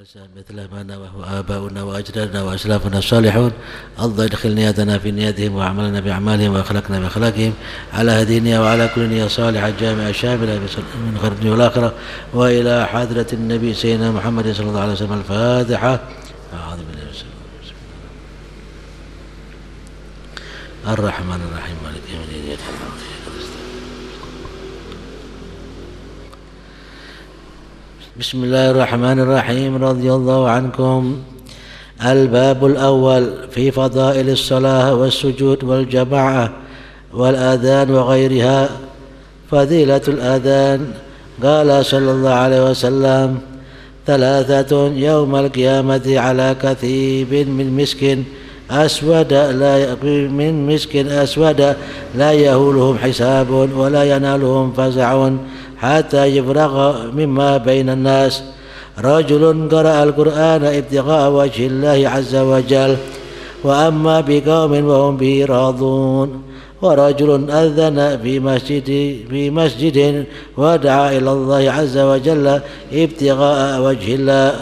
مثل ما نواه آباؤنا وأجدادنا وأسلافنا الصالحون. الله يدخل نياتنا في نياتهم وأعمالنا بأعمالهم وأخلاقنا بأخلاقهم على هدينا وعلى كل نية صالحة جامعة شاملة من الدنيا والآخرة وإلى حضرة النبي سيدنا محمد صلى الله عليه وسلم الفاتحة. أعوذ بالله من الشيطان الرحمن الرحيم. مالك يوم الدين. بسم الله الرحمن الرحيم رضي الله عنكم. الباب الأول في فضائل الصلاة والسجود والجماعة والآذان وغيرها. فضيلة الآذان قال صلى الله عليه وسلم ثلاثة يوم القيامة على كثيب من مسك أسود لا من مسك أسود لا يهولهم حساب ولا ينالهم فزع حتى يفرغ مما بين الناس. رجل قرأ القرآن ابتغاء وجه الله عز وجل وأما بقوم وهم به راضون. ورجل أذن في مسجد في مسجد ودعا إلى الله عز وجل ابتغاء وجه الله.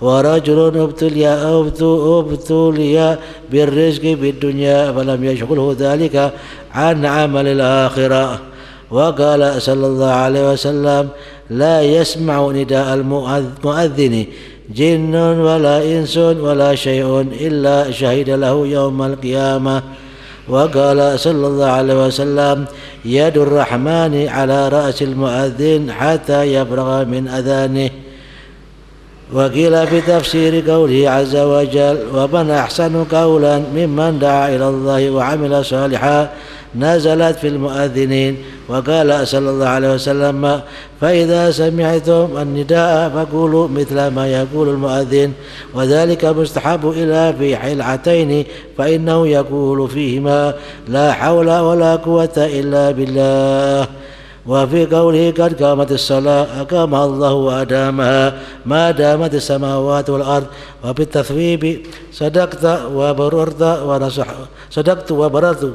ورجل ابتلي ابتلي بالرزق في الدنيا فلم يشغله ذلك عن عمل الآخرة. وقال صلى الله عليه وسلم لا يسمع نداء المؤذن جن ولا إنس ولا شيء إلا شهد له يوم القيامة. وقال صلى الله عليه وسلم يد الرحمن على رأس المؤذن حتى يفرغ من أذانه. وقيل في تفسير قوله عز وجل ومن أحسن قولا ممن دعا إلى الله وعمل صالحا نزلت في المؤذنين. وقال صلى الله عليه وسلم فإذا سمعتم النداء فقولوا مثل ما يقول المؤذن وذلك مستحب إلى في حلعتين فإنه يقول فيهما لا حول ولا قوة إلا بالله. وفي قوله قد قامت الصلاة أقامها الله وأدامها ما دامت السماوات والأرض وبالتثويب صدقت وبررت ونصح صدقت وبررت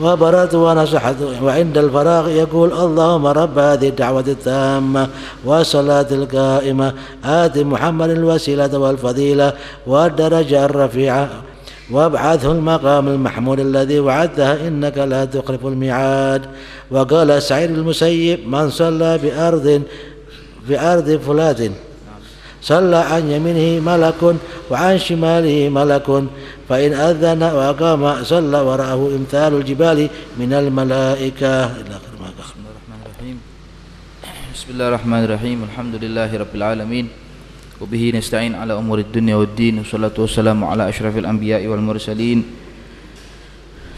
وبررت ونصحت وعند الفراغ يقول اللهم رب هذه الدعوة التامة والصلاة القائمة آت محمد الوسيلة والفضيلة والدرجة الرفيعة وابعثه المقام المحمود الذي وعدته إنك لا تخلف الميعاد. وقال سعيد المسيب من صلى بأرض بأرض فلات صلى عن يمينه ملك وعن شماله ملك فإن أذن وأقام صلى وراءه إمثال الجبال من الملائكة. إلى آخر ما بسم الله الرحمن الرحيم. بسم الله الرحمن الرحيم. الحمد لله رب العالمين. وبه نستعين على أمور الدنيا والدين. والصلاة والسلام على أشرف الأنبياء والمرسلين.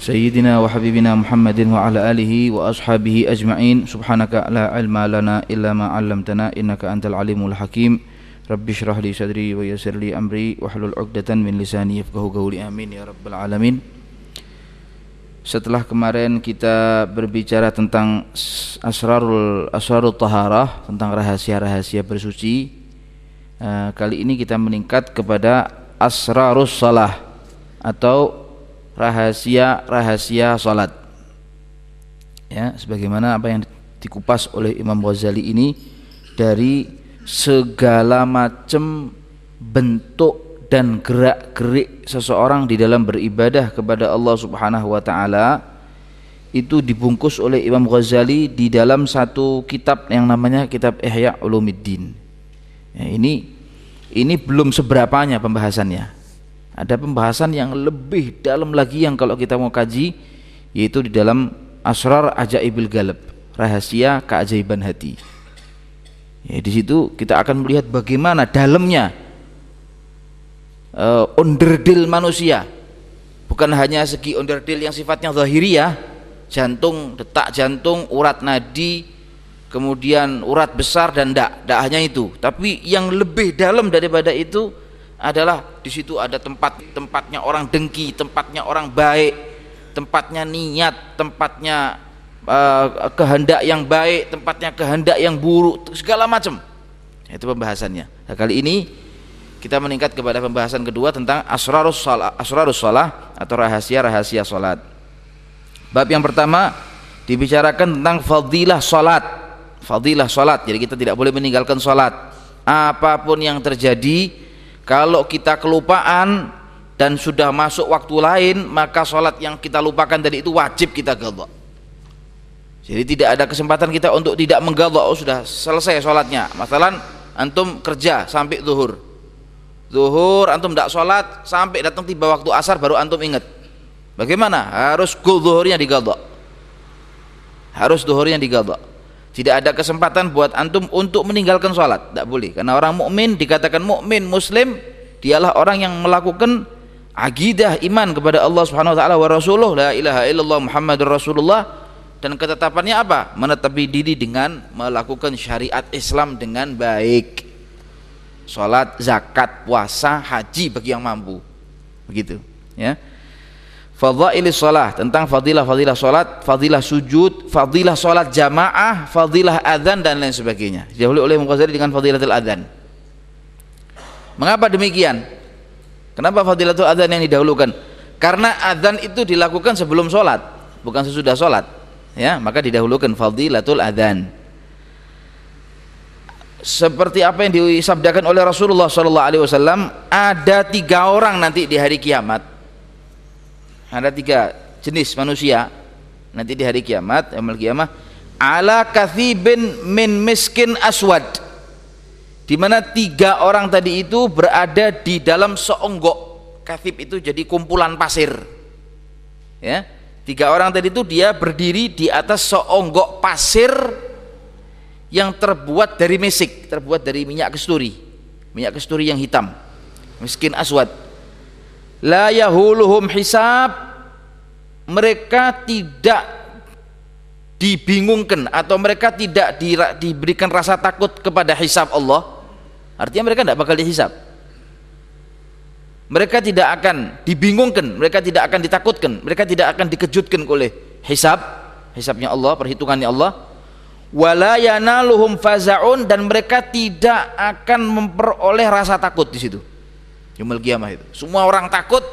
سيدنا وحبيبنا محمد وعلى آله وأصحابه أجمعين. سبحانك لا علم لنا إلا ما علمتنا. إنك أنت العليم الحكيم. Rabbi syrah li sadri wa yassir li amri wahlul 'uqdatan min lisani yafqahu qawli amin ya rabbal alamin. Setelah kemarin kita berbicara tentang asrarul asrarul taharah, tentang rahasia-rahasia bersuci. Uh, kali ini kita meningkat kepada asrarus salah atau rahasia-rahasia salat. Ya, sebagaimana apa yang dikupas oleh Imam Ghazali ini dari segala macam bentuk dan gerak-gerik seseorang di dalam beribadah kepada Allah Subhanahu wa taala itu dibungkus oleh Imam Ghazali di dalam satu kitab yang namanya kitab Ihya Ulumuddin. Ya, ini ini belum seberapanya pembahasannya. Ada pembahasan yang lebih dalam lagi yang kalau kita mau kaji yaitu di dalam Asrar Ajaibil Galab, rahasia keajaiban hati. Ya, di situ kita akan melihat bagaimana dalamnya uh, onderdil manusia. Bukan hanya segi onderdil yang sifatnya zahiriyah, jantung, detak jantung, urat nadi, kemudian urat besar dan ndak, ndak hanya itu. Tapi yang lebih dalam daripada itu adalah di situ ada tempat tempatnya orang dengki, tempatnya orang baik, tempatnya niat, tempatnya uh, kehendak yang baik, tempatnya kehendak yang buruk, segala macam. Itu pembahasannya. Nah, kali ini kita meningkat kepada pembahasan kedua tentang asrarus salah, asrarus salah atau rahasia-rahasia salat. Bab yang pertama dibicarakan tentang fadilah salat. Fadilah salat. Jadi kita tidak boleh meninggalkan salat. apa pun yang terjadi kalau kita kelupaan dan sudah masuk waktu lain maka sholat yang kita lupakan tadi itu wajib kita qadha jadi tidak ada kesempatan kita untuk tidak mengqadha oh sudah selesai sholatnya. Masalah antum kerja sampai zuhur. Zuhur antum tidak sholat sampai datang tiba waktu asar baru antum ingat. Bagaimana? Harus kul zuhurnya diqadha harus zuhurnya diqadha tidak ada kesempatan buat antum untuk meninggalkan sholat. Tidak boleh. Karena orang mukmin dikatakan mukmin muslim dialah orang yang melakukan akidah iman kepada Allah Subhanahu wa taala wa rasuluh. La ilaha illallah muhammadur rasulullah dan ketetapannya apa menetapi diri dengan melakukan syariat Islam dengan baik sholat zakat puasa haji bagi yang mampu begitu ya Fadhailis salah tentang fadilah-fadilah salat, fadilah sujud, fadilah salat jamaah, fadilah adzan dan lain sebagainya. Dihulu oleh Mughazali dengan fadilatul adzan. Mengapa demikian? Kenapa fadilatul adzan yang didahulukan? Karena adzan itu dilakukan sebelum salat, bukan sesudah salat. Ya, maka didahulukan fadilatul adzan. Seperti apa yang disabdakan oleh Rasulullah sallallahu alaihi wasallam, ada tiga orang nanti di hari kiamat. Ada tiga jenis manusia nanti di hari kiamat amal kiamah ala kathibin min miskin aswad. Di mana tiga orang tadi itu berada di dalam seonggok. Kathib itu jadi kumpulan pasir. Ya tiga orang tadi itu dia berdiri di atas seonggok pasir yang terbuat dari mesik terbuat dari minyak kesturi minyak kesturi yang hitam. Miskin aswad. La yahuluhum hisab. Mereka tidak dibingungkan atau mereka tidak di, diberikan rasa takut kepada hisab Allah. Artinya mereka tidak bakal dihisab mereka tidak akan dibingungkan mereka tidak akan ditakutkan mereka tidak akan dikejutkan oleh hisab hisabnya Allah perhitungannya Allah wala yanaluhum fazaun dan mereka tidak akan memperoleh rasa takut di situ Yaumul kiamah itu. Semua orang takut,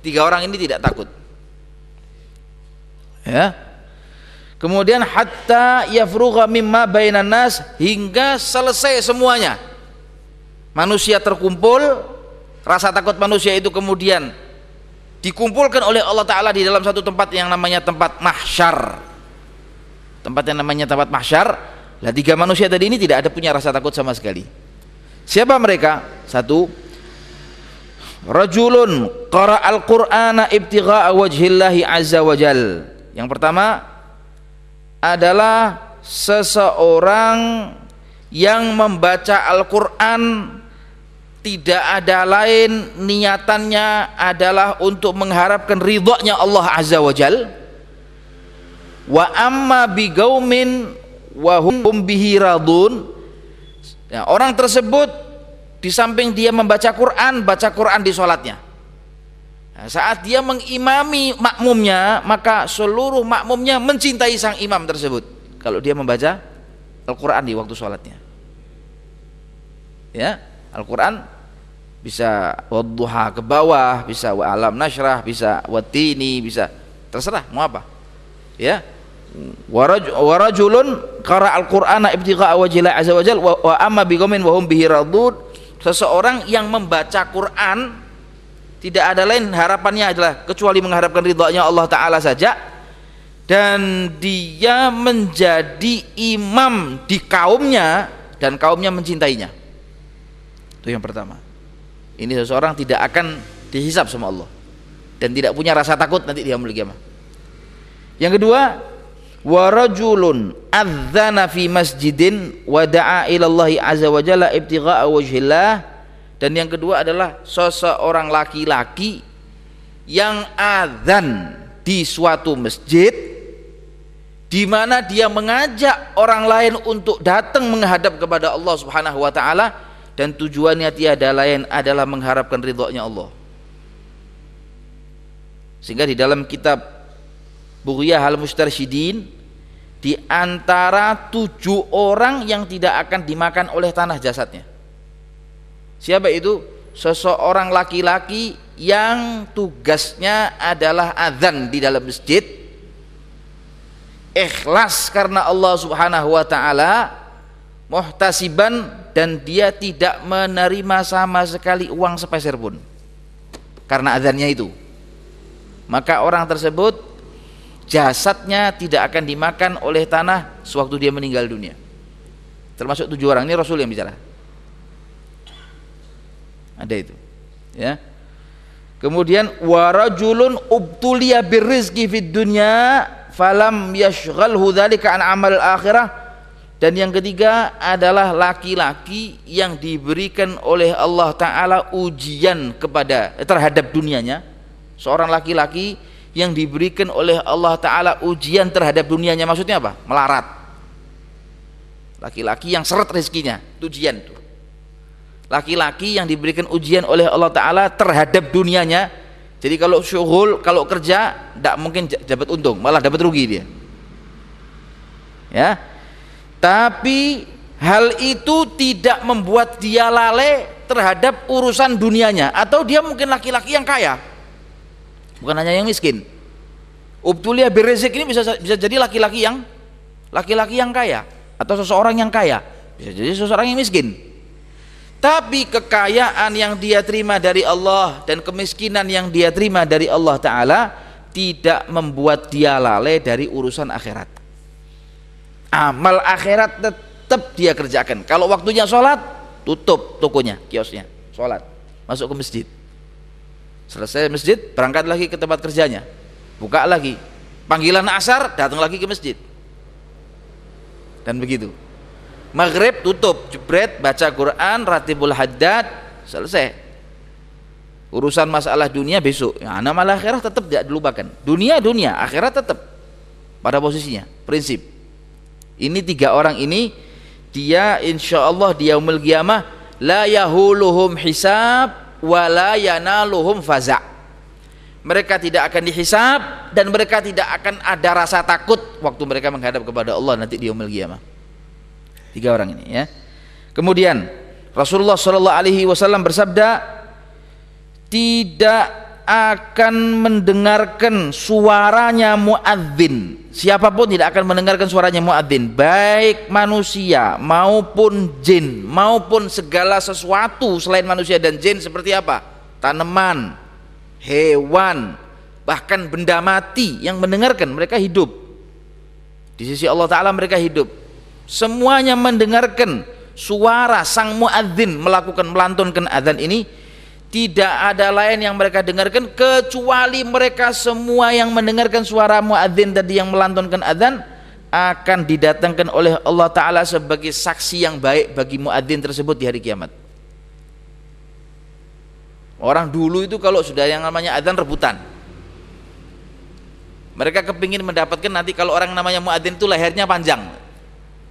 tiga orang ini tidak takut. Ya. Kemudian hatta yafrugha mimma bainan nas hingga selesai semuanya. Manusia terkumpul, rasa takut manusia itu kemudian dikumpulkan oleh Allah taala di dalam satu tempat yang namanya tempat mahsyar. Tempat yang namanya tempat mahsyar. Lah tiga manusia tadi ini tidak ada punya rasa takut sama sekali. Siapa mereka? Satu, rajulun qara al-qur'ana ibtigha'a wajhillahi azza wajal yang pertama adalah seseorang yang membaca Al-Qur'an tidak ada lain niatannya adalah untuk mengharapkan ridhonya Allah azza wajal wa amma bigaumin wa hum bihi radun ya, orang tersebut di samping dia membaca Quran, baca Quran di sholatnya. Nah, saat dia mengimami makmumnya, maka seluruh makmumnya mencintai sang imam tersebut. Kalau dia membaca Al-Quran di waktu sholatnya. Ya, Al-Quran bisa wadduha ke bawah, bisa wa alam nasrah, bisa watini, bisa. Terserah mau apa. Ya, warajulun qara al-Qur'ana ibtigha'a wajhillah azza wajal wa amma biqaumin wa hum bihi radud seseorang yang membaca Quran tidak ada lain harapannya adalah kecuali mengharapkan ridhonya Allah Ta'ala saja dan dia menjadi imam di kaumnya dan kaumnya mencintainya itu yang pertama. Ini seseorang tidak akan dihisap sama Allah. Dan tidak punya rasa takut nanti dia memiliki yang kedua wa rajulun adzana fi masjidin wa da'a ila Allah azza wa jalla ibtigha'a wajhillah. Dan yang kedua adalah seseorang laki-laki yang adzan di suatu masjid di mana dia mengajak orang lain untuk datang menghadap kepada Allah Subhanahu wa taala dan tujuannya tiada lain adalah mengharapkan ridhonya Allah. Sehingga di dalam kitab Bughyah al mustarsyidin di antara tujuh orang yang tidak akan dimakan oleh tanah jasadnya. Siapa itu? Seseorang laki-laki yang tugasnya adalah azan di dalam masjid ikhlas karena Allah Subhanahu wa taala muhtasiban dan dia tidak menerima sama sekali uang sepeser pun. Karena azannya itu. Maka orang tersebut jasadnya tidak akan dimakan oleh tanah sewaktu dia meninggal dunia. Termasuk tujuh orang. Ini Rasul yang bicara. Ada itu. Ya. Kemudian warajulun ubtuliya birrizqi fid dunya falam yashghalhu dzalika an amal akhirah dan yang ketiga adalah laki-laki yang diberikan oleh Allah Ta'ala ujian kepada terhadap dunianya. Seorang laki-laki yang diberikan oleh Allah Ta'ala ujian terhadap dunianya. Maksudnya apa? Melarat. Laki-laki yang seret rezekinya, ujian itu. Laki-laki yang diberikan ujian oleh Allah Ta'ala terhadap dunianya. Jadi kalau syuhul, kalau kerja, tidak mungkin dapat untung, malah dapat rugi dia. Ya, tapi hal itu tidak membuat dia lalai terhadap urusan dunianya. Atau dia mungkin laki-laki yang kaya. Bukan hanya yang miskin. Ubtulia berezik ini bisa bisa jadi laki-laki yang laki-laki yang kaya. Atau seseorang yang kaya. Bisa jadi seseorang yang miskin. Tapi kekayaan yang dia terima dari Allah dan kemiskinan yang dia terima dari Allah Ta'ala tidak membuat dia lalai dari urusan akhirat amal akhirat tetap dia kerjakan. Kalau waktunya sholat tutup tokonya kiosnya. Sholat. Masuk ke masjid. Selesai masjid berangkat lagi ke tempat kerjanya. Buka lagi. Panggilan asar datang lagi ke masjid. Dan begitu. Maghrib tutup. Jebret baca Quran ratibul haddad selesai. Urusan masalah dunia besok. Ya, amal akhirat tetap tidak dilupakan. Dunia dunia akhirat tetap pada posisinya. Prinsip ini tiga orang ini dia insya Allah dia umul qiyamah la yahuluhum hisab wa la yanaluhum faza. Mereka tidak akan dihisab dan mereka tidak akan ada rasa takut waktu mereka menghadap kepada Allah nanti di umul qiyamah. Tiga orang ini ya. Kemudian Rasulullah Shallallahu Alaihi Wasallam bersabda tidak akan mendengarkan suaranya muadzin. Siapa pun tidak akan mendengarkan suaranya muadzin, baik manusia maupun jin maupun segala sesuatu selain manusia dan jin seperti apa? Tanaman, hewan, bahkan benda mati yang mendengarkan mereka hidup. Di sisi Allah taala mereka hidup. Semuanya mendengarkan suara sang muadzin melakukan melantunkan azan ini tidak ada lain yang mereka dengarkan kecuali mereka semua yang mendengarkan suara muadzin tadi yang melantunkan adzan akan didatangkan oleh Allah taala sebagai saksi yang baik bagi muadzin tersebut di hari kiamat. Orang dulu itu kalau sudah yang namanya adzan rebutan. Mereka kepingin mendapatkan nanti kalau orang namanya muadzin itu lehernya panjang.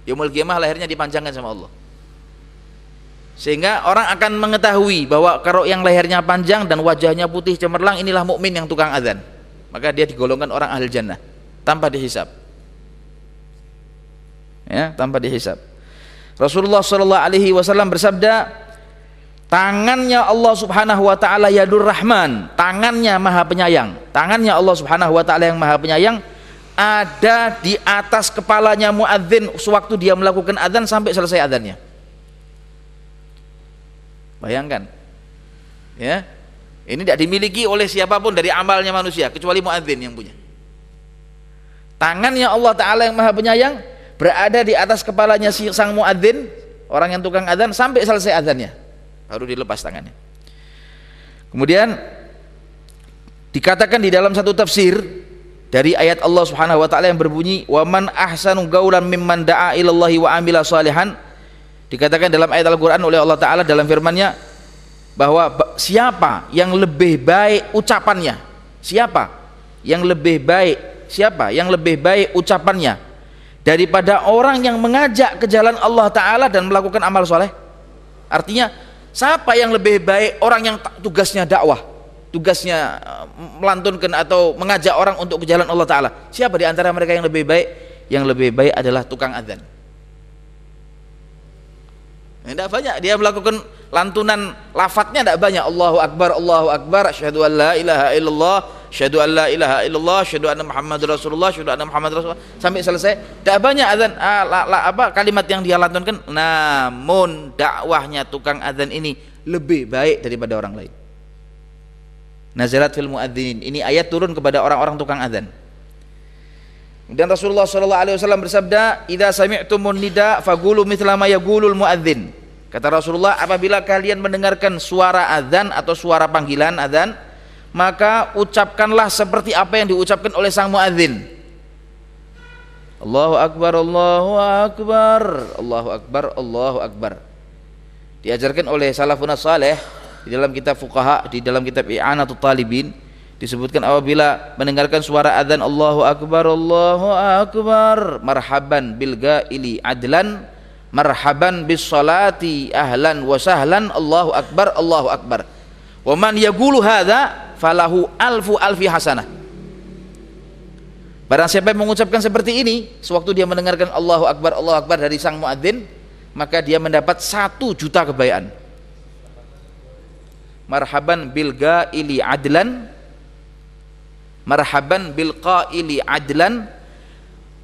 Yaumul kiamah lehernya dipanjangkan sama Allah sehingga orang akan mengetahui bahwa kalau yang lehernya panjang dan wajahnya putih cemerlang inilah mukmin yang tukang azan. Maka dia digolongkan orang ahli jannah tanpa dihisap. Ya tanpa dihisap. Rasulullah Shallallahu Alaihi Wasallam bersabda tangannya Allah Subhanahu Wa Taala Yadur Rahman. Tangannya Maha Penyayang. Tangannya Allah Subhanahu Wa Taala yang Maha Penyayang ada di atas kepalanya muadzin sewaktu dia melakukan adzan sampai selesai adzannya Bayangkan. Ya. Ini tidak dimiliki oleh siapa pun dari amalnya manusia kecuali muadzin yang punya. Tangannya Allah taala yang Maha Penyayang berada di atas kepalanya si sang muadzin, orang yang tukang adzan sampai selesai adzannya. Baru dilepas tangannya. Kemudian dikatakan di dalam satu tafsir dari ayat Allah Subhanahu wa taala yang berbunyi wa man ahsanu gaulan mimman da'a wa amila salihan Dikatakan dalam ayat Al-Quran oleh Allah Ta'ala dalam firmannya bahwa siapa yang lebih baik ucapannya? Siapa? Yang lebih baik siapa? Yang lebih baik ucapannya? Daripada orang yang mengajak ke jalan Allah Ta'ala dan melakukan amal soleh? Artinya siapa yang lebih baik? Orang yang tugasnya dakwah tugasnya eh, melantunkan atau mengajak orang untuk ke jalan Allah Ta'ala. Siapa di antara mereka yang lebih baik? Yang lebih baik adalah tukang adzan tidak banyak dia melakukan lantunan lafadznya tidak banyak Allahu Akbar Allahu Akbar asyhadu an la ilaha illallah syahadu an la ilaha illallah, syahadu anna Muhammad Rasulullah, syahadu anna Muhammad Rasulullah sampai selesai. Tidak banyak azan ah, la, la, apa kalimat yang dia lantunkan, namun dakwahnya tukang azan ini lebih baik daripada orang lain. Nazarat fil muadzinin. Ini ayat turun kepada orang-orang tukang azan. Dan Rasulullah sallallahu alaihi wasallam bersabda, "Idza sami'tumun nida faqulu mithla ma yaqulul muadzin." Kata Rasulullah, apabila kalian mendengarkan suara azan atau suara panggilan azan, maka ucapkanlah seperti apa yang diucapkan oleh sang muadzin. Allahu akbar, Allahu akbar, Allahu akbar, Allahu akbar. Diajarkan oleh salafun saleh di dalam kitab fuqaha, di dalam kitab I'anatul Talibin disebutkan apabila mendengarkan suara adzan Allahu akbar Allahu akbar. Marhaban bil gaili adlan marhaban bis salati ahlan wa sahlan Allahu akbar Allahu akbar. Wa man yaqulu hadza falahu alfu alfi hasanah. Barang siapa yang mengucapkan seperti ini sewaktu dia mendengarkan Allahu akbar Allahu akbar dari sang muadzin maka dia mendapat satu juta kebaikan. Marhaban bil gaili adlan marhaban bil qaili adlan.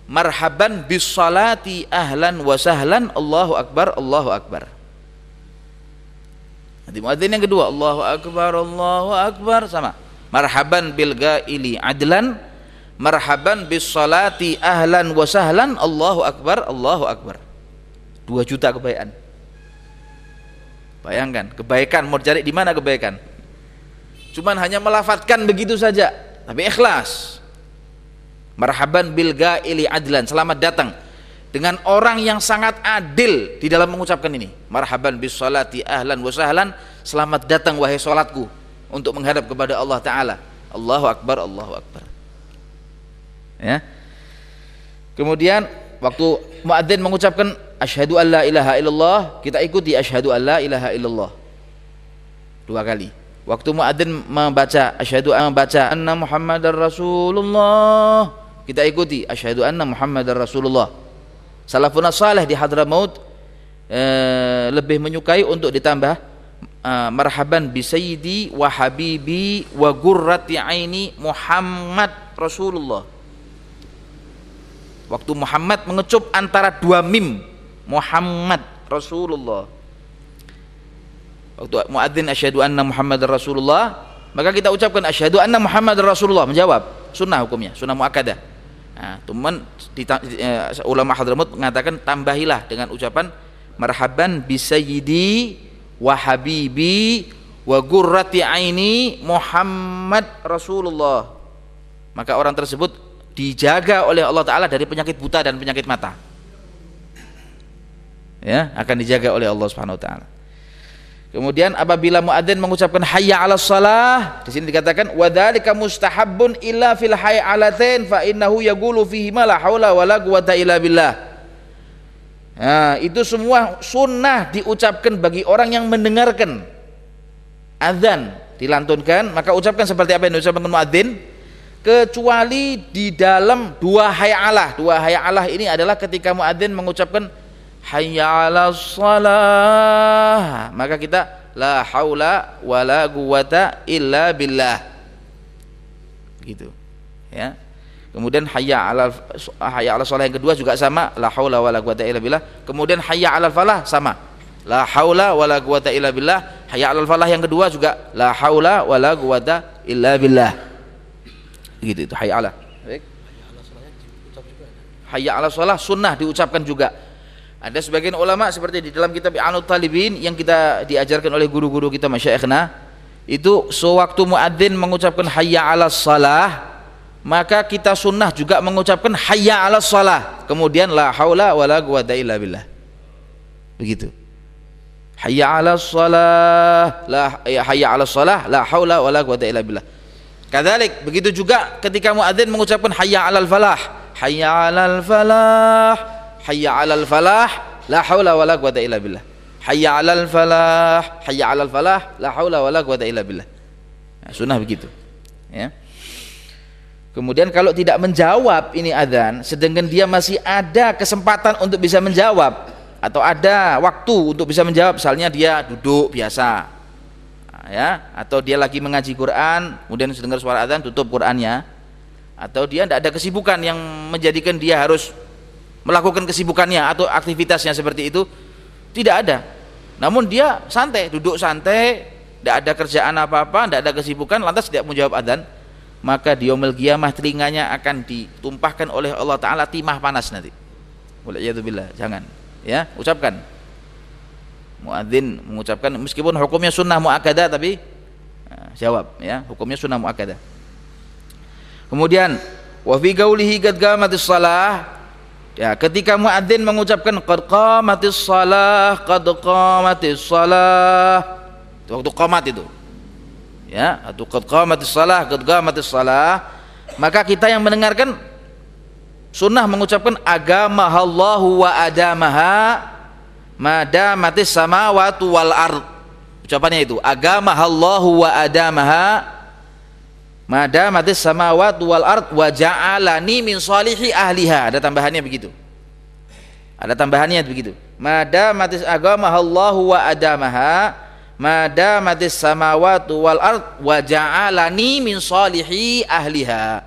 Marhaban bis salati ahlan wa sahlan. Allahu akbar Allahu akbar. Nanti muadzin yang kedua. Allahu akbar Allahu akbar. Sama. Marhaban bil gaili adlan. Marhaban bis salati ahlan wa sahlan. Allahu akbar Allahu akbar. Dua juta kebaikan. Bayangkan kebaikan mau cari di mana kebaikan? Cuman hanya melafatkan begitu saja tapi ikhlas. Marhaban bil gaili adlan. Selamat datang. Dengan orang yang sangat adil di dalam mengucapkan ini. Marhaban bis salati ahlan wa sahlan. Selamat datang wahai salatku untuk menghadap kepada Allah taala. Allahu akbar Allahu akbar. Ya. Kemudian waktu muadzin mengucapkan asyhadu an la ilaha illallah kita ikuti asyhadu an la ilaha illallah. Dua kali Waktu muadzin membaca asyhadu an membaca anna Muhammadar Rasulullah, kita ikuti asyhadu anna Muhammadar Rasulullah. Salafun salih di Hadramaut eh, lebih menyukai untuk ditambah eh, marhaban bi sayyidi wa habibi wa gurrati aini Muhammad Rasulullah. Waktu Muhammad mengecup antara dua mim Muhammad Rasulullah waktu muadzin asyhadu anna muhammadar rasulullah. Maka kita ucapkan asyhadu anna muhammadar rasulullah. Menjawab sunnah hukumnya sunnah muakkadah nah, teman di, uh, ulama Hadramut mengatakan tambahilah dengan ucapan marhaban bisayyidi wa habibi wa gurrati aini Muhammad Rasulullah. Maka orang tersebut dijaga oleh Allah Ta'ala dari penyakit buta dan penyakit mata. Ya akan dijaga oleh Allah Subhanahu Wa Ta'ala Kemudian apabila muadzin mengucapkan hayya 'alas shalah, di sini dikatakan wadzalika mustahabbun illa fil alatain fa innahu yaqulu fihi ma la haula wala quwata illa billah. Nah, itu semua sunnah diucapkan bagi orang yang mendengarkan azan dilantunkan, maka ucapkan seperti apa yang diucapkan muadzin kecuali di dalam dua hayya Dua hayya ini adalah ketika muadzin mengucapkan hayya 'ala shalah. Maka kita la haula wala quwata illa billah. Gitu. Ya. Kemudian hayya 'ala hayya 'ala shalah yang kedua juga sama la haula wala quwata illa billah. Kemudian hayya 'alal falah sama. La haula wala quwata illa billah. Hayya 'alal falah yang kedua juga la haula wala quwata illa billah. Gitu itu hayya 'ala. Hayya 'ala shalah sunnah diucapkan juga ada sebagian ulama seperti di dalam kitab Anut Talibin yang kita diajarkan oleh guru-guru kita masyayikhna itu sewaktu muadzin mengucapkan hayya 'alas salah maka kita sunnah juga mengucapkan hayya 'alas salah kemudian la haula wala quwata illa billah. Begitu. Hayya 'alas salah la ya hayya 'alas salah la haula wala quwata illa billah. Begitu juga ketika muadzin mengucapkan hayya 'alal falah. Hayya 'alal falah hayya 'alal falah la haula wala quwata illa billah. Hayya 'alal falah hayya 'alal falah la haula wala quwata illa billah. Nah, sunnah begitu ya. Kemudian kalau tidak menjawab ini adzan, sedangkan dia masih ada kesempatan untuk bisa menjawab atau ada waktu untuk bisa menjawab, misalnya dia duduk biasa, ya atau dia lagi mengaji Quran kemudian dengar suara adzan tutup Qurannya atau dia tidak ada kesibukan yang menjadikan dia harus melakukan kesibukannya atau aktivitasnya seperti itu tidak ada namun dia santai duduk santai tidak ada kerjaan apa-apa tidak ada kesibukan lantas tidak menjawab adzan maka di yaumil telinganya akan ditumpahkan oleh Allah taala timah panas nanti. Waliyadzubillah, jangan ya, ucapkan. Muadzin mengucapkan meskipun hukumnya sunnah muakkadah tapi nah, jawab ya, hukumnya sunnah muakkadah. Kemudian wa fi qaulihi qad Ya, ketika muadzin mengucapkan qad qamatis shalah, qad qamatis shalah. Waktu qamat itu. Ya atau qad qamatis salah qad qamatis salah. Maka kita yang mendengarkan sunnah mengucapkan agama Allah wa adamaha madamatis samawati wal ard. Ucapannya itu agama Allah wa adamaha madamatis samawati wal ard wa ja'alani min salihi ahliha. Ada tambahannya begitu. Ada tambahannya begitu. Madamatis agama Allah wa adamaha. Madamatis samawatu wal ard wa ja'alani min salihi ahliha.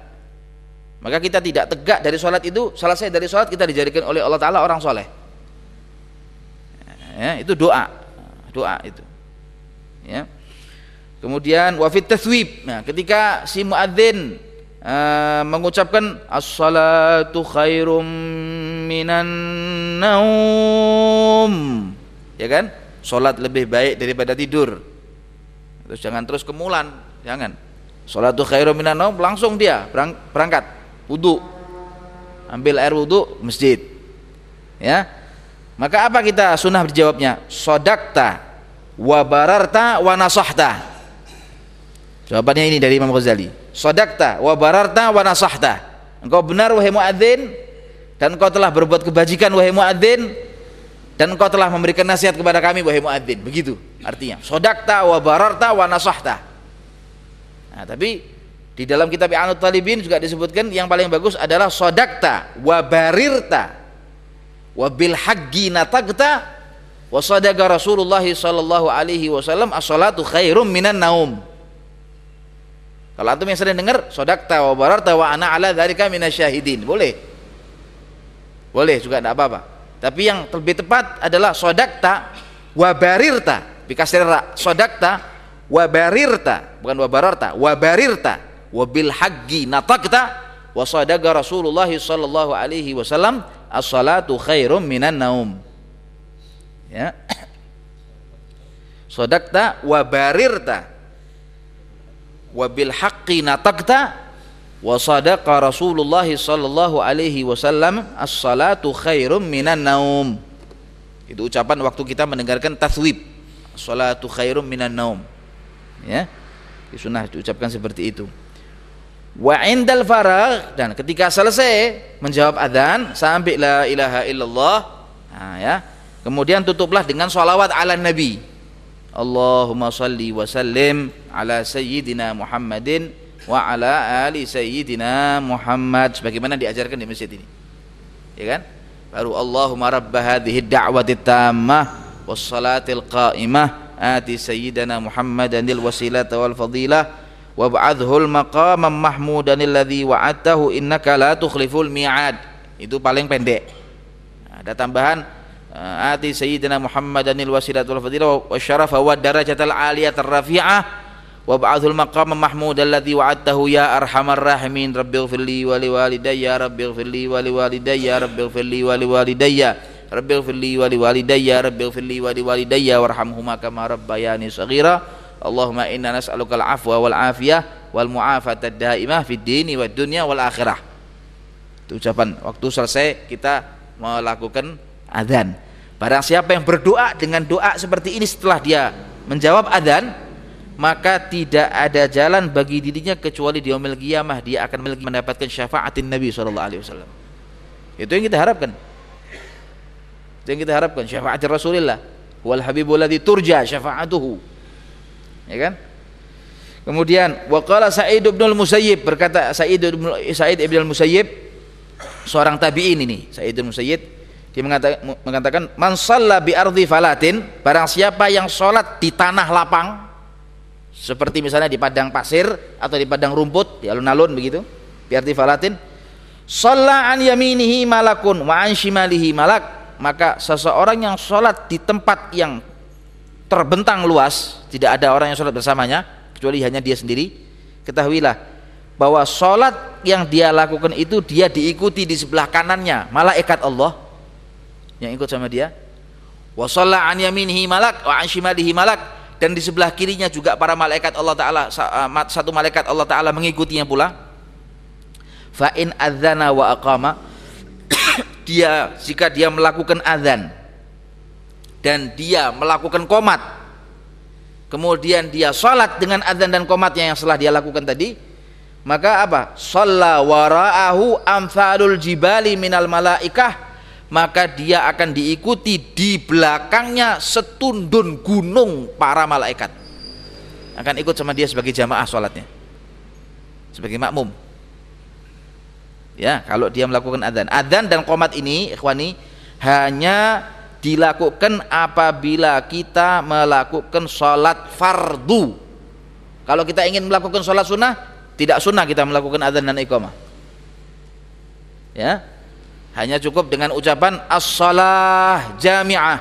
Maka kita tidak tegak dari sholat itu selesai dari sholat kita dijadikan oleh Allah Ta'ala orang soleh. Ya, itu doa. Doa itu. Ya kemudian wafit taswib nah ketika si muadzin uh, mengucapkan as-salatu khairum minan naum ya kan Sholat lebih baik daripada tidur. Terus jangan terus kemulan, jangan. Sholat tuh khairum minan langsung dia berangkat wudhu. Ambil air wudhu masjid. Ya. Maka apa kita sunnah dijawabnya? Sodakta wa bararta wa nasahta. Jawabannya ini dari Imam Ghazali. Sodakta wa bararta wa nasahta. Engkau benar wahai muadzin dan engkau telah berbuat kebajikan wahai muadzin dan engkau telah memberikan nasihat kepada kami wahai muadzin. Begitu artinya. Sodakta wa bararta wa nasahta. Nah, tapi di dalam kitab Anut Talibin juga disebutkan yang paling bagus adalah sodakta wa barirta. Wa bil natagta wa sadaga Rasulullah sallallahu alaihi wasallam as-salatu khairum minan naum kalau antum yang sering dengar sodakta wa bararta wa ana ala dzalika minasyahidin. Boleh. Boleh juga tidak apa-apa. Tapi yang lebih tepat adalah sodakta wabarirta bikasir sodakta wabarirta bukan wabararta wabarirta wabil haggi natakta wa sadaga Rasulullah sallallahu alaihi wasallam as-salatu khairum minan naum. Ya. Sodakta wabil haqqi natakta wa sadaqa Rasulullah sallallahu alaihi wasallam as-salatu khairum minan naum. Itu ucapan waktu kita mendengarkan taswib. Salatu khairum minan naum. Ya sunnah diucapkan seperti itu. Wa indal faragh dan ketika selesai menjawab adzan sampai la ilaha illallah nah, ya kemudian tutuplah dengan salawat ala nabi Allahumma salli wa sallim ala sayyidina Muhammadin wa ala ali sayyidina Muhammad sebagaimana diajarkan di masjid ini. Ya kan? Baru Allahumma rabb hadhihi da'wati tammah was salatil qa'imah ati sayyidina Muhammadanil wasilata wal fadilah wab'adhul maqamam mahmudan alladhi wa'adtahu innaka la tukhliful mi'ad. Itu paling pendek. Ada tambahan ati sayyidina Muhammadanil wasilata wal fadilah wa syarafa wa darajatal aliyatar rafi'ah wa ba'athul maqam mahmud alladhi wa'adtahu ya arhamar rahimin. Rabbighfir li wa liwalidayya rabbighfir li wa liwalidayya rabbighfir li wa liwalidayya rabbighfir li wa liwalidayya rabbighfir li wa liwalidayya warhamhuma kama rabbayani saghira. Allahumma inna nas'aluka al-afwa wal afiyah wal mu'afata daimah fid dini wad dunya wal akhirah. Itu ucapan. Waktu selesai kita melakukan adzan barang siapa yang berdoa dengan doa seperti ini setelah dia menjawab adzan maka tidak ada jalan bagi dirinya kecuali di yaumil qiyamah dia akan mendapatkan syafaatin Nabi wasallam. Itu yang kita harapkan. Itu yang kita harapkan syafaat Rasulullah wal habibul turja syafaatuhu. Ya kan? Kemudian waqala Sa'id bin al-Musayyib berkata Sa'id bin al-Musayyib seorang tabi'in ini Sa'id bin Musayyib dia mengatakan, mengatakan man bi ardi falatin barang siapa yang salat di tanah lapang seperti misalnya di padang pasir atau di padang rumput di alun-alun begitu biar difalatin Shalla an yaminihi malakun wa an shimalihi malak maka seseorang yang sholat di tempat yang terbentang luas tidak ada orang yang sholat bersamanya kecuali hanya dia sendiri ketahuilah bahwa sholat yang dia lakukan itu dia diikuti di sebelah kanannya malaikat Allah yang ikut sama dia. Wa an yaminihi malak wa an shimalihi malak. Dan di sebelah kirinya juga para malaikat Allah taala eh, satu malaikat Allah taala mengikutinya pula. Fa in adzana wa aqama dia jika dia melakukan azan dan dia melakukan komat kemudian dia salat dengan azan dan komatnya yang setelah dia lakukan tadi maka apa? Shalla wara'ahu amsalul jibali minal malaikah maka dia akan diikuti di belakangnya setundun gunung para malaikat. Akan ikut sama dia sebagai jamaah sholatnya. Sebagai makmum. Ya kalau dia melakukan adzan. Adzan dan komat ini ikhwani hanya dilakukan apabila kita melakukan sholat fardu. Kalau kita ingin melakukan sholat sunnah tidak sunnah kita melakukan adzan dan iqamah. Ya hanya cukup dengan ucapan as-salah jami'ah.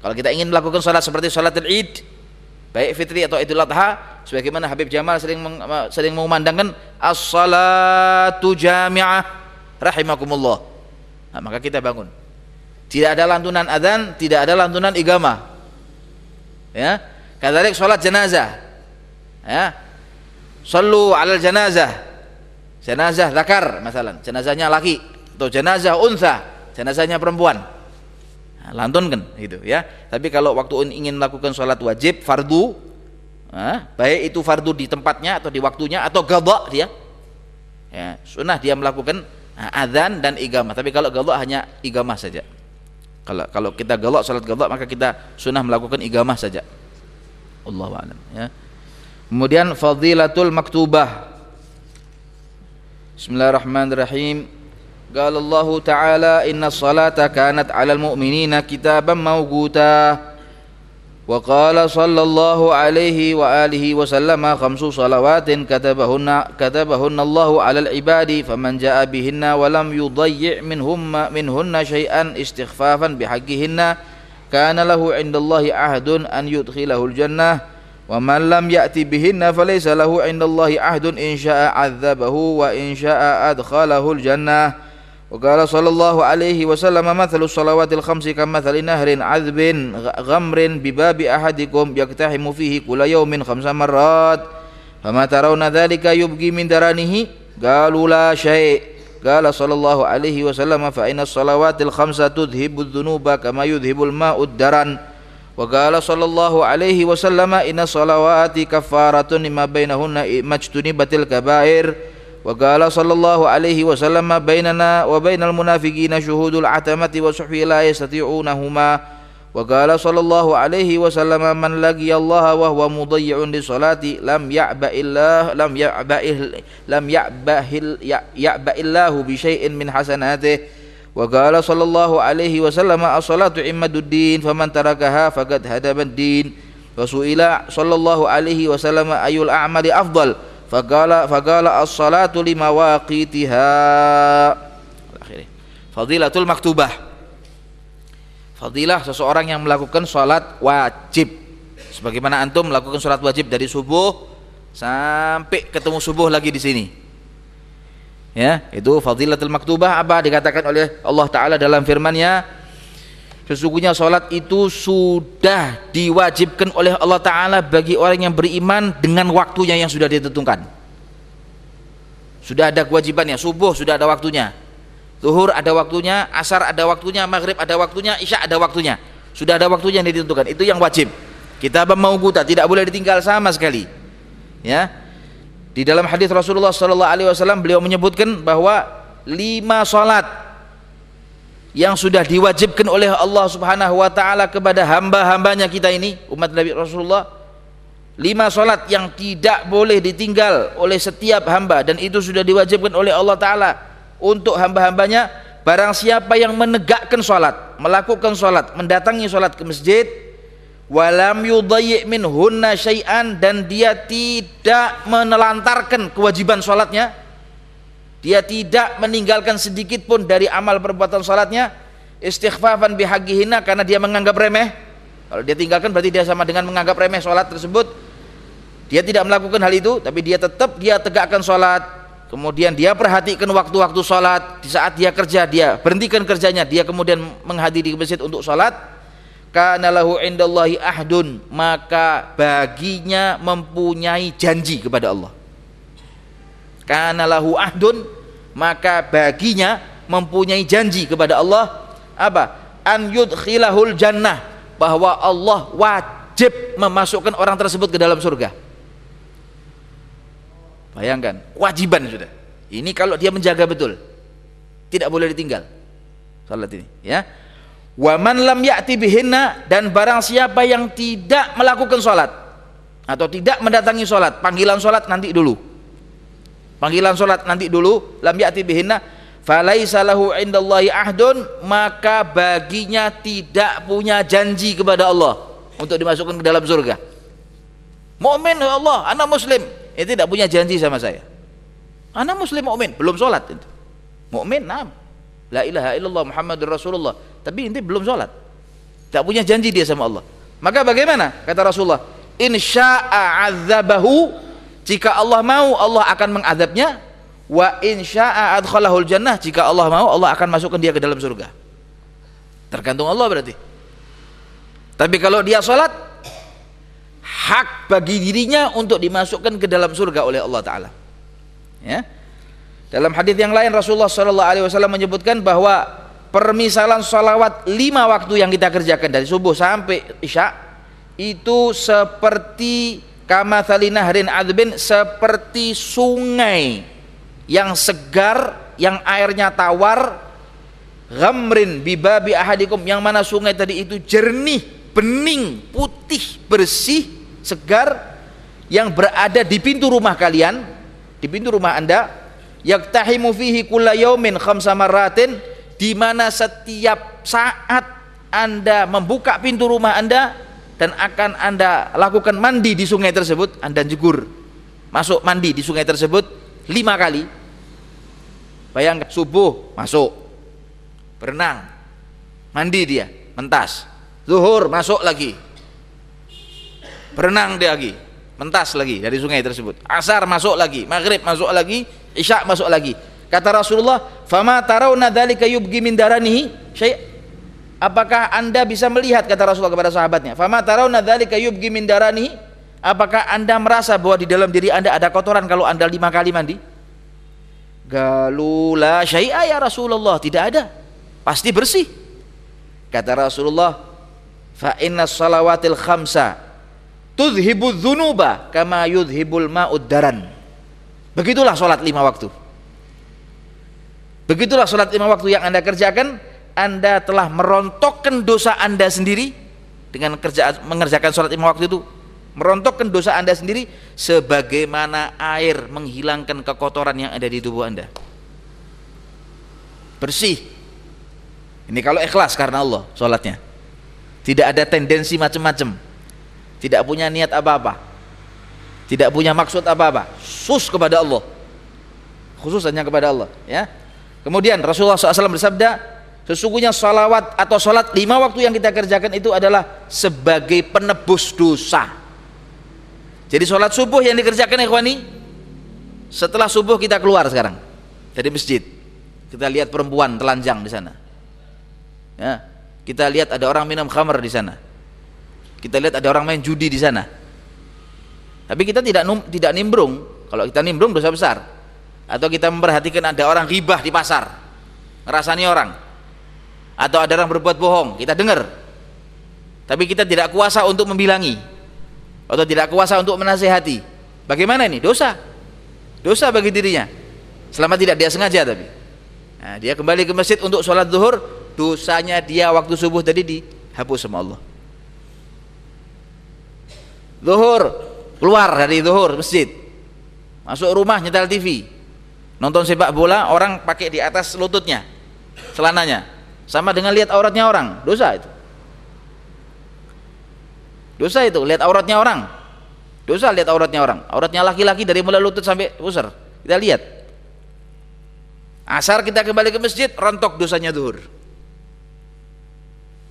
Kalau kita ingin melakukan salat seperti salat id baik fitri atau idul adha sebagaimana Habib Jamal sering meng, sering mengumandangkan as-salatu jami'ah. Rahimakumullah. Nah, maka kita bangun. Tidak ada lantunan adzan tidak ada lantunan igama. Ya kadzalik salat jenazah. Ya sallu alal janazah jenazah zakar masalan jenazahnya laki atau jenazah unsa jenazahnya perempuan. Nah, lantunkan gitu ya. Tapi kalau waktu ingin melakukan sholat wajib fardu nah, baik itu fardu di tempatnya atau di waktunya atau gabak dia. Ya sunnah dia melakukan nah, adzan dan igama tapi kalau gabak hanya igama saja. Kalau kalau kita galak salat galak maka kita sunnah melakukan igama saja. Allah alam ya. Kemudian fadilatul maktubah. Bismillahirrahmanirrahim قال الله تعالى إن الصلاة كانت على المؤمنين كتابا موقوتا وقال صلى الله عليه وآله وسلم خمس صلوات كتبهن كتبهن الله على العباد فمن جاء بهن ولم يضيع منهم منهن شيئا استخفافا بحقهن كان له عند الله عهد أن يدخله الجنة. ومن لم يأتي بهن فليس له عند الله عهد إن شاء عذبه وإن شاء أدخله الجنة. وقال صلى الله عليه وسلم مثل الصلوات الخمس كمثل نهر عذب غمر بباب أحدكم يقتحم فيه كل يوم خمس مرات. فما ترون ذلك يبقي من درانه؟ قالوا لا شيء. قال صلى الله عليه وسلم فإن الصلوات الخمسة تذهب الذنوب كما يذهب الماء الدرن. وقال صلى الله عليه وسلم إن الصلوات كفارة لما بينهن ما اجتنبت الكبائر. وقال صلى الله عليه وسلم بيننا وبين المنافقين شهود العتمة وصحبه لا يستطيعونهما. وقال صلى الله عليه وسلم من لقي الله وهو مضيع للصلاة لم يعبأ الله لم يعبأ لم يعبأ يعبأ الله بشيء من حسناته. وقال صلى الله عليه وسلم الصلاة عماد الدين فمن تركها فقد هدم الدين. وسئل صلى الله عليه وسلم أي الأعمال أفضل؟ Faqala faqala as-salatu limawaqitiha akhirnya. Fadilatul maktubah. Fadilah seseorang yang melakukan salat wajib. Sebagaimana antum melakukan salat wajib dari subuh sampai ketemu subuh lagi di sini. Ya itu fadilatul maktubah apa dikatakan oleh Allah taala dalam firman-Nya Sesungguhnya sholat itu sudah diwajibkan oleh Allah Ta'ala bagi orang yang beriman dengan waktunya yang sudah ditentukan. Sudah ada kewajibannya, subuh sudah ada waktunya. Zuhur ada waktunya, asar ada waktunya, maghrib ada waktunya, isya ada waktunya. Sudah ada waktunya yang ditentukan. Itu yang wajib. Kita mau kita tidak boleh ditinggal sama sekali. Ya. Di dalam hadis Rasulullah Wasallam beliau menyebutkan bahwa lima sholat yang sudah diwajibkan oleh Allah Subhanahu wa taala kepada hamba-hambanya kita ini umat Nabi Rasulullah lima salat yang tidak boleh ditinggal oleh setiap hamba dan itu sudah diwajibkan oleh Allah taala untuk hamba-hambanya. Barang siapa yang menegakkan salat melakukan salat mendatangi salat ke masjid walam yudayyi minhunna syai'an dan dia tidak menelantarkan kewajiban salatnya dia tidak meninggalkan sedikit pun dari amal perbuatan salatnya istighfafan bihaqihina karena dia menganggap remeh. Kalau dia tinggalkan berarti dia sama dengan menganggap remeh salat tersebut. Dia tidak melakukan hal itu tapi dia tetap dia tegakkan salat. Kemudian dia perhatikan waktu-waktu salat. Di saat dia kerja dia berhentikan kerjanya dia kemudian menghadiri masjid untuk salat. Kana lahu indallahi ahdun maka baginya mempunyai janji kepada Allah kana lahu ahdun maka baginya mempunyai janji kepada Allah apa? An yudkhilahul jannah bahwa Allah wajib memasukkan orang tersebut ke dalam surga. Bayangkan kewajiban sudah. Ini kalau dia menjaga betul tidak boleh ditinggal. Salat ini ya. Wa man lam ya'ti bihinna dan barang siapa yang tidak melakukan sholat atau tidak mendatangi sholat, panggilan sholat nanti dulu. Panggilan sholat nanti dulu, lam ya'ti bihinna falaisa lahu indallahi ahdun maka baginya tidak punya janji kepada Allah untuk dimasukkan ke dalam surga. Mukmin ya Allah, anak muslim, itu tidak punya janji sama saya. Anak muslim mukmin, belum sholat itu. Mukmin, nah. La ilaha illallah Muhammadur Rasulullah tapi ini belum sholat tak punya janji dia sama Allah maka bagaimana kata Rasulullah insya'a azabahu jika Allah mau Allah akan mengadabnya. Wa insya'a adkhalahul jannah jika Allah mau Allah akan masukkan dia ke dalam surga. Tergantung Allah berarti. Tapi kalau dia sholat hak bagi dirinya untuk dimasukkan ke dalam surga oleh Allah Ta'ala. Ya. Dalam hadis yang lain Rasulullah SAW menyebutkan bahwa permisalan salawat lima waktu yang kita kerjakan dari subuh sampai isya itu seperti kamathali nahrin adbin seperti sungai yang segar yang airnya tawar ghamrin bibabi ahadikum yang mana sungai tadi itu jernih bening putih bersih segar yang berada di pintu rumah kalian di pintu rumah anda yaktahimu fihi kulla yaumin khamsa marratin di mana setiap saat Anda membuka pintu rumah Anda dan akan Anda lakukan mandi di sungai tersebut, Anda jegur masuk mandi di sungai tersebut lima kali. Bayangkan subuh masuk, berenang, mandi dia, mentas. Zuhur masuk lagi, berenang dia lagi, mentas lagi dari sungai tersebut. Asar masuk lagi, maghrib masuk lagi, isya masuk lagi Kata Rasulullah, "Fama tarawna dzalika yubgi min syai' Apakah Anda bisa melihat kata Rasulullah kepada sahabatnya, "Fama tarawna dzalika yubgi min daranihi?" Apakah Anda merasa bahwa di dalam diri Anda ada kotoran kalau Anda lima kali mandi? Galula syai'a ya Rasulullah, tidak ada. Pasti bersih. Kata Rasulullah, "Fa inna salawatil khamsa tudhibu dzunuba kama yudhibul ma'ud daran." Begitulah sholat lima waktu Begitulah sholat lima waktu yang anda kerjakan, anda telah merontokkan dosa anda sendiri dengan kerja mengerjakan sholat lima waktu itu, merontokkan dosa anda sendiri sebagaimana air menghilangkan kekotoran yang ada di tubuh anda. Bersih. Ini kalau ikhlas karena Allah sholatnya. Tidak ada tendensi macam-macam. Tidak punya niat apa-apa. Tidak punya maksud apa-apa. Sus kepada Allah. Khusus hanya kepada Allah. Ya, Kemudian Rasulullah SAW bersabda, sesungguhnya salawat atau salat lima waktu yang kita kerjakan itu adalah sebagai penebus dosa. Jadi salat subuh yang dikerjakan ikhwani, setelah subuh kita keluar sekarang dari masjid. Kita lihat perempuan telanjang di sana. Ya, kita lihat ada orang minum khamar di sana. Kita lihat ada orang main judi di sana. Tapi kita tidak tidak nimbrung. Kalau kita nimbrung dosa besar atau kita memperhatikan ada orang ribah di pasar ngerasani orang atau ada orang berbuat bohong kita dengar. Tapi kita tidak kuasa untuk membilangi. Atau tidak kuasa untuk menasehati. Bagaimana ini? Dosa. Dosa bagi dirinya. Selama tidak dia sengaja tapi. Nah, dia kembali ke masjid untuk sholat zuhur dosanya dia waktu subuh tadi dihapus sama Allah. Zuhur keluar dari zuhur masjid. Masuk rumah nyetel TV nonton sepak bola orang pakai di atas lututnya celananya sama dengan lihat auratnya orang dosa itu Dosa itu, lihat auratnya orang. Dosa lihat auratnya orang. Auratnya laki-laki dari mulai lutut sampai pusar. Kita lihat. Asar kita kembali ke masjid, rontok dosanya duhur.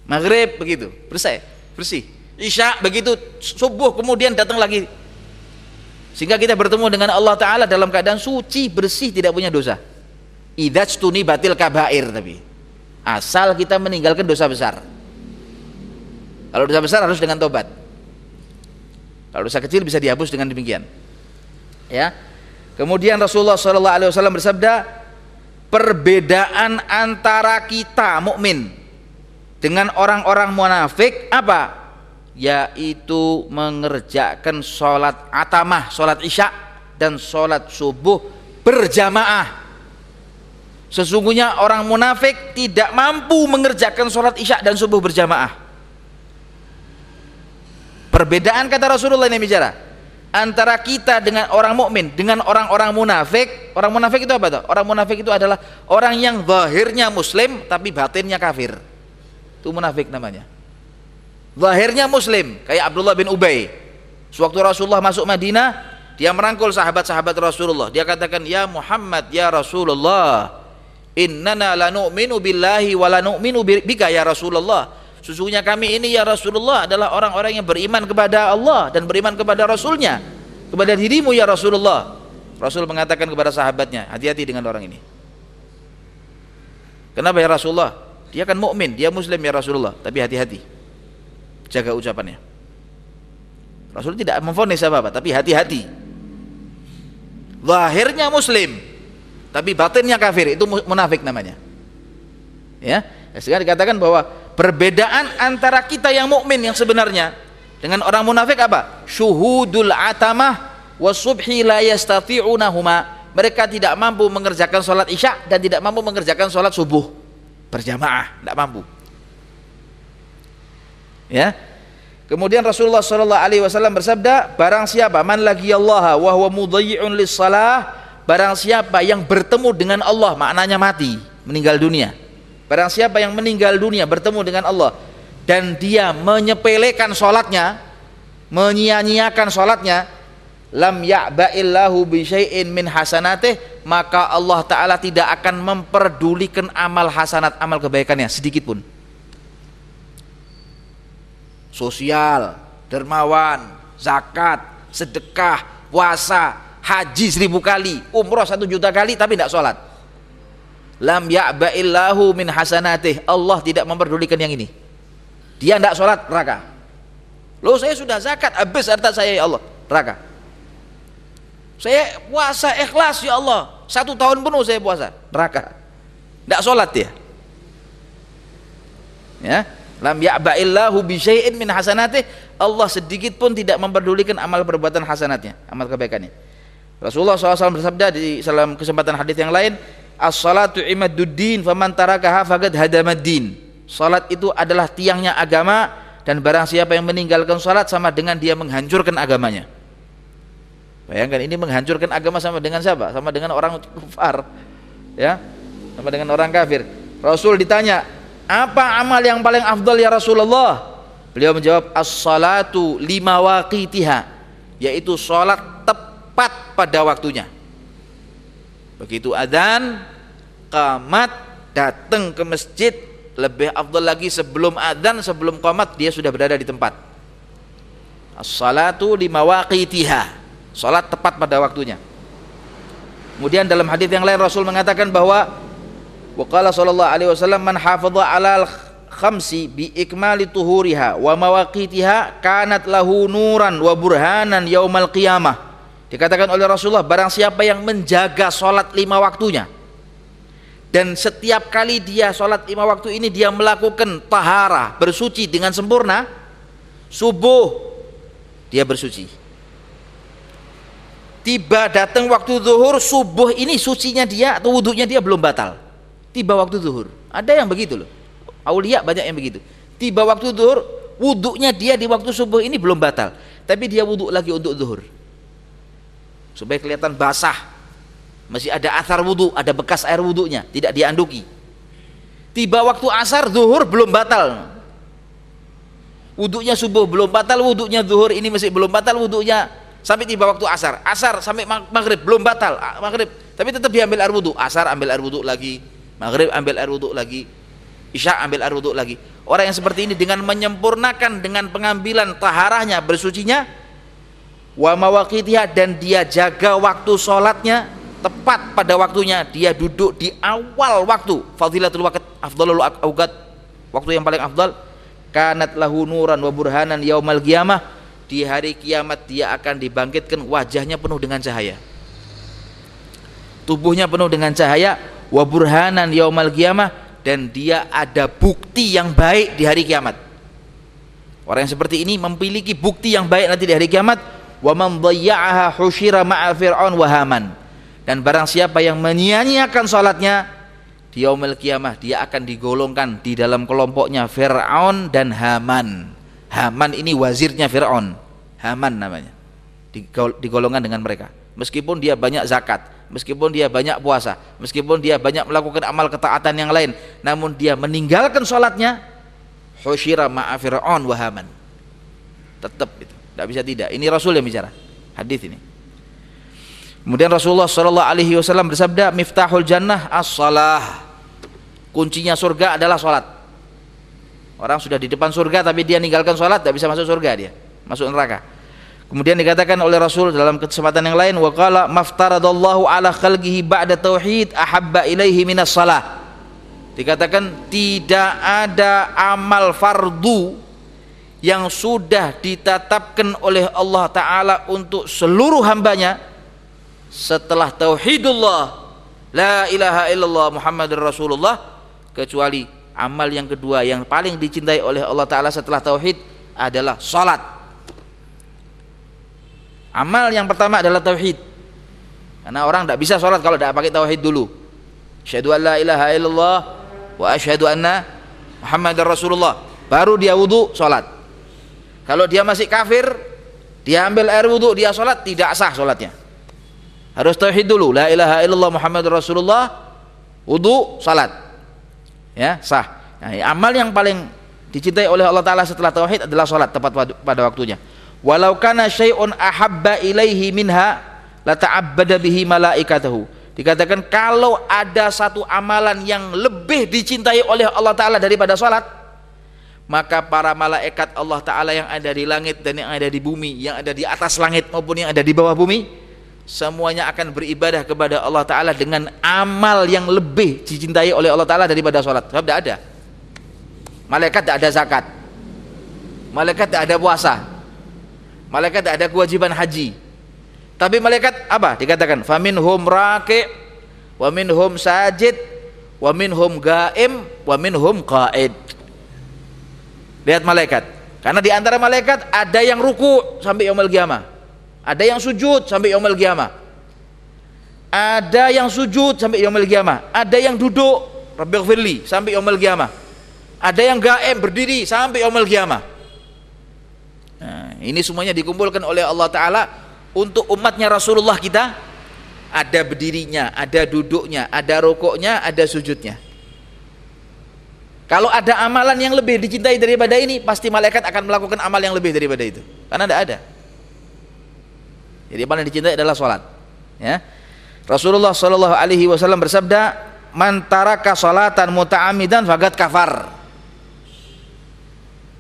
Maghrib begitu, bersih, bersih. Isya begitu, subuh kemudian datang lagi. Sehingga kita bertemu dengan Allah Ta'ala dalam keadaan suci, bersih, tidak punya dosa. Idajtuni batil kabair tapi. Asal kita meninggalkan dosa besar. Kalau dosa besar harus dengan tobat. Kalau dosa kecil bisa dihapus dengan demikian. Ya. Kemudian Rasulullah SAW bersabda, perbedaan antara kita mukmin dengan orang-orang munafik apa? Yaitu mengerjakan sholat atamah, sholat isya dan sholat subuh berjamaah. Sesungguhnya orang munafik tidak mampu mengerjakan sholat isya dan subuh berjamaah Perbedaan kata Rasulullah ini bicara antara kita dengan orang mukmin dengan orang-orang munafik. Orang munafik itu apa tuh? Orang munafik itu adalah orang yang zahirnya muslim tapi batinnya kafir. Itu munafik namanya. Zahirnya muslim kayak Abdullah bin Ubay. Sewaktu Rasulullah masuk Madinah, dia merangkul sahabat-sahabat Rasulullah. Dia katakan, "Ya Muhammad, ya Rasulullah, innana la nu'minu billahi wa la nu'minu bika ya Rasulullah." Sesungguhnya kami ini ya Rasulullah adalah orang-orang yang beriman kepada Allah dan beriman kepada Rasulnya kepada dirimu ya Rasulullah. Rasul mengatakan kepada sahabatnya hati-hati dengan orang ini. Kenapa ya Rasulullah? Dia kan mukmin dia muslim ya Rasulullah. Tapi hati-hati. Jaga ucapannya. Rasul tidak memfonis apa-apa tapi hati-hati. Lahirnya muslim tapi batinnya kafir itu munafik namanya ya sehingga dikatakan bahwa Perbedaan antara kita yang mukmin yang sebenarnya dengan orang munafik apa? Syuhudul atamah wasubhi la yastati'unahuma. Mereka tidak mampu mengerjakan sholat isya dan tidak mampu mengerjakan sholat subuh berjamaah, tidak mampu. Ya. Kemudian Rasulullah Shallallahu Alaihi Wasallam bersabda, barang siapa man lagi Allah wa huwa mudayyi'un lis salah, barang siapa yang bertemu dengan Allah, maknanya mati, meninggal dunia Barang siapa yang meninggal dunia bertemu dengan Allah dan dia menyepelekan sholatnya, menyia-nyiakan sholatnya, lam ya'ba'illahu bi syai'in min hasanatih, maka Allah Ta'ala tidak akan memperdulikan amal hasanat, amal kebaikannya sedikit pun. Sosial, dermawan, zakat, sedekah, puasa, haji seribu kali, umroh satu juta kali tapi tidak sholat. Lam ya'ba'illahu min hasanatih. Allah tidak memperdulikan yang ini. Dia tidak sholat neraka. Loh saya sudah zakat habis harta saya ya Allah. Neraka. Saya puasa ikhlas ya Allah. Satu tahun penuh saya puasa neraka. Tidak sholat dia. Ya. Lam ya'ba'illahu bi min hasanatih. Allah sedikit pun tidak memperdulikan amal perbuatan hasanatnya amal kebaikannya Rasulullah SAW bersabda di dalam kesempatan hadis yang lain As-salatu imaduddin faman tarakaha faqad hadamaddin. Salat itu adalah tiangnya agama dan barang siapa yang meninggalkan salat sama dengan dia menghancurkan agamanya. Bayangkan ini menghancurkan agama sama dengan siapa? Sama dengan orang kafir. Ya. Sama dengan orang kafir. Rasul ditanya, "Apa amal yang paling afdal ya Rasulullah?" Beliau menjawab, "As-salatu lima waqitiha." Yaitu salat tepat pada waktunya. Begitu adzan, qamat, datang ke masjid, lebih afdal lagi sebelum adzan, sebelum qamat dia sudah berada di tempat. As-salatu lima waqitiha. Salat tepat pada waktunya. Kemudian dalam hadis yang lain Rasul mengatakan bahwa waqala sallallahu alaihi wasallam man hafadha ala khamsi bi ikmali tuhuriha wa mawaqitiha kanat lahu nuran wa burhanan yaumal qiyamah Dikatakan oleh Rasulullah, barang siapa yang menjaga sholat lima waktunya, dan setiap kali dia sholat lima waktu ini dia melakukan tahara, bersuci dengan sempurna, subuh dia bersuci. Tiba datang waktu zuhur, subuh ini sucinya dia atau wudhunya dia belum batal. Tiba waktu zuhur, ada yang begitu loh. Aulia banyak yang begitu. Tiba waktu zuhur, wudhunya dia di waktu subuh ini belum batal, tapi dia wudhu lagi untuk zuhur supaya kelihatan basah masih ada asar wudhu ada bekas air wudhunya tidak dianduki tiba waktu asar zuhur belum batal Wudhunya subuh belum batal, wudhunya zuhur ini masih belum batal wudhunya sampai tiba waktu asar. Asar sampai maghrib belum batal, ah, maghrib. Tapi tetap diambil air wudhu. Asar ambil air wudhu lagi, maghrib ambil air wudhu lagi, isya ambil air wudhu lagi. Orang yang seperti ini dengan menyempurnakan dengan pengambilan taharahnya, bersucinya, wa dan dia jaga waktu sholatnya tepat pada waktunya. Dia duduk di awal waktu. Fadilatul waqt afdalul awqat waktu yang paling afdal. Kanat lahu nuran wa burhanan yaumal qiyamah. Di hari kiamat dia akan dibangkitkan wajahnya penuh dengan cahaya. Tubuhnya penuh dengan cahaya. Wa burhanan yaumal qiyamah. Dan dia ada bukti yang baik di hari kiamat. Orang yang seperti ini memiliki bukti yang baik nanti di hari kiamat wa man dhayya'aha husyira ma'a fir'aun wa haman dan barang siapa yang menyia-nyiakan salatnya di yaumil kiamah dia akan digolongkan di dalam kelompoknya Fir'aun dan Haman. Haman ini wazirnya Fir'aun. Haman namanya. Digolongkan dengan mereka. Meskipun dia banyak zakat meskipun dia banyak puasa meskipun dia banyak melakukan amal ketaatan yang lain namun dia meninggalkan sholatnya husyira ma'a Fir'aun wa Haman. Tetap itu tidak bisa tidak ini Rasul yang bicara hadis ini Kemudian Rasulullah Shallallahu Alaihi Wasallam bersabda, "Miftahul jannah as-salah." Kuncinya surga adalah sholat. Orang sudah di depan surga tapi dia ninggalkan sholat, tidak bisa masuk surga dia, masuk neraka. Kemudian dikatakan oleh Rasul dalam kesempatan yang lain, "Waqala maftaradallahu ala khalqihi ba'da tauhid ahabba ilaihi minas salah." Dikatakan tidak ada amal fardu yang sudah ditetapkan oleh Allah Ta'ala untuk seluruh hambanya setelah tauhidullah la ilaha illallah muhammadur rasulullah kecuali amal yang kedua yang paling dicintai oleh Allah taala setelah tauhid adalah salat. Amal yang pertama adalah tauhid. Karena orang tidak bisa salat kalau tidak pakai tauhid dulu. Syahadu an la ilaha illallah wa asyhadu anna muhammadar rasulullah. Baru dia wudu salat kalau dia masih kafir dia ambil air wudu dia salat tidak sah salatnya harus tauhid dulu. La ilaha illallah muhammad rasulullah wudu salat. Ya sah. Nah, amal yang paling dicintai oleh Allah taala setelah tauhid adalah salat tepat pada waktunya. Walau kana syai'un ahabba ilaihi minha la ta'abbada bihi malaikatahu. Dikatakan kalau ada satu amalan yang lebih dicintai oleh Allah taala daripada salat maka para malaikat Allah taala yang ada di langit dan yang ada di bumi yang ada di atas langit maupun yang ada di bawah bumi semuanya akan beribadah kepada Allah Ta'ala dengan amal yang lebih dicintai oleh Allah Ta'ala daripada sholat. Sebab tidak ada. Malaikat tidak ada zakat. Malaikat tidak ada puasa. Malaikat tidak ada kewajiban haji. Tapi malaikat apa? Dikatakan famin hum raki wa hum sajid wa hum gaim wa hum qaid lihat malaikat karena di antara malaikat ada yang ruku sampai yaumul qiyamah ada yang sujud sampai yaumul qiyamah. Ada yang sujud sampai yaumul qiyamah. Ada yang duduk Rabbighfirli sampai yaumul qiyamah. Ada yang gaem berdiri sampai yaumul qiyamah. Nah, ini semuanya dikumpulkan oleh Allah taala untuk umatnya Rasulullah kita ada berdirinya, ada duduknya, ada rokoknya, ada sujudnya. Kalau ada amalan yang lebih dicintai daripada ini, pasti malaikat akan melakukan amal yang lebih daripada itu. Karena tidak ada. Jadi paling dicintai adalah sholat. Ya. Rasulullah Shallallahu Alaihi Wasallam bersabda, "Mantara kasolatan muta'amidan fagat kafar."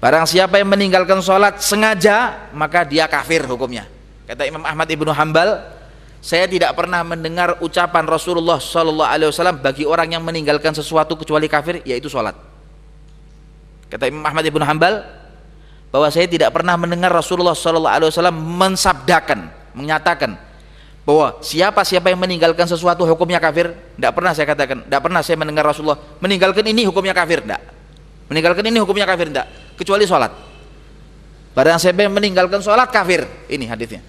Barang siapa yang meninggalkan sholat sengaja, maka dia kafir hukumnya. Kata Imam Ahmad ibnu Hambal, saya tidak pernah mendengar ucapan Rasulullah Shallallahu Alaihi Wasallam bagi orang yang meninggalkan sesuatu kecuali kafir, yaitu sholat. Kata Imam Ahmad ibnu Hambal, bahwa saya tidak pernah mendengar Rasulullah Wasallam mensabdakan menyatakan bahwa siapa siapa yang meninggalkan sesuatu hukumnya kafir tidak pernah saya katakan tidak pernah saya mendengar Rasulullah meninggalkan ini hukumnya kafir tidak. Meninggalkan ini hukumnya kafir tidak. Kecuali sholat. Barang siapa yang meninggalkan sholat kafir. Ini hadisnya.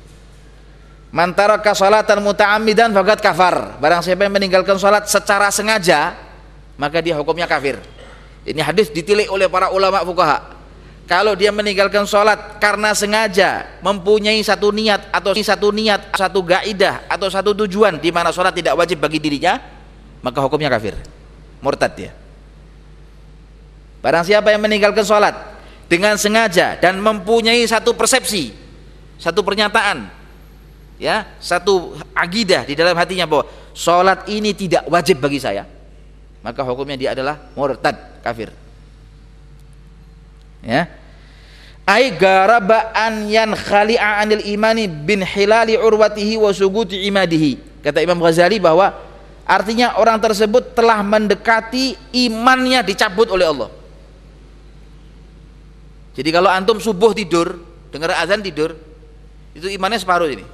Mantaraka sholatan muta'amidan fagat kafar. Barang siapa yang meninggalkan sholat secara sengaja maka dia hukumnya kafir ini hadis ditilik oleh para ulama fukaha kalau dia meninggalkan sholat karena sengaja mempunyai satu niat atau satu niat satu gaidah atau satu tujuan di mana sholat tidak wajib bagi dirinya maka hukumnya kafir. Murtad dia. Barang siapa yang meninggalkan sholat dengan sengaja dan mempunyai satu persepsi, satu pernyataan, ya, satu agidah di dalam hatinya bahwa sholat ini tidak wajib bagi saya, maka hukumnya dia adalah murtad, kafir. Ya. Ai garaba an khali'a anil imani bin hilali urwatihi wa suguti imadihi. Kata Imam Ghazali bahwa artinya orang tersebut telah mendekati imannya dicabut oleh Allah. Jadi kalau antum subuh tidur, dengar azan tidur, itu imannya separuh ini.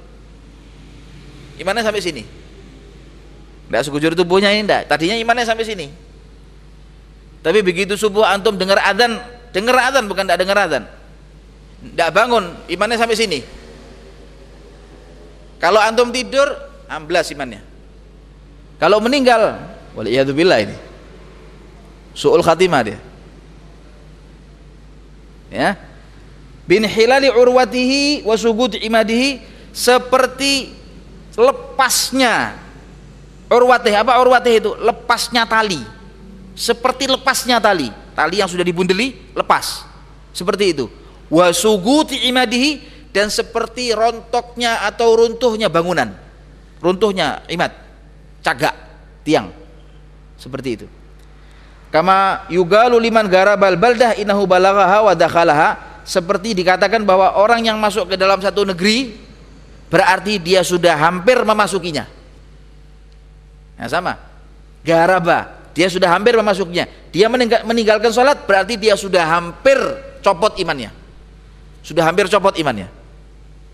Imannya sampai sini. Tidak sekujur tubuhnya ini tidak. Tadinya imannya sampai sini. Tapi begitu subuh antum dengar azan, dengar azan bukan tidak dengar azan. Tidak bangun, imannya sampai sini. Kalau antum tidur, amblas imannya. Kalau meninggal, waliyadzubillah ini. Su'ul khatimah dia ya bin hilali urwatihi wa sugud imadihi seperti lepasnya urwatih apa urwatih itu? Lepasnya tali. Seperti lepasnya tali. Tali yang sudah dibundeli lepas. Seperti itu. Wa sugud imadihi dan seperti rontoknya atau runtuhnya bangunan. Runtuhnya imad. Cagak tiang. Seperti itu. Kama yugalu liman garabal baldah inahu balaghaha wa dakhalaha. Seperti dikatakan bahwa orang yang masuk ke dalam satu negeri berarti dia sudah hampir memasukinya nah sama. Garaba. Dia sudah hampir memasuknya. Dia meninggalkan sholat berarti dia sudah hampir copot imannya. Sudah hampir copot imannya.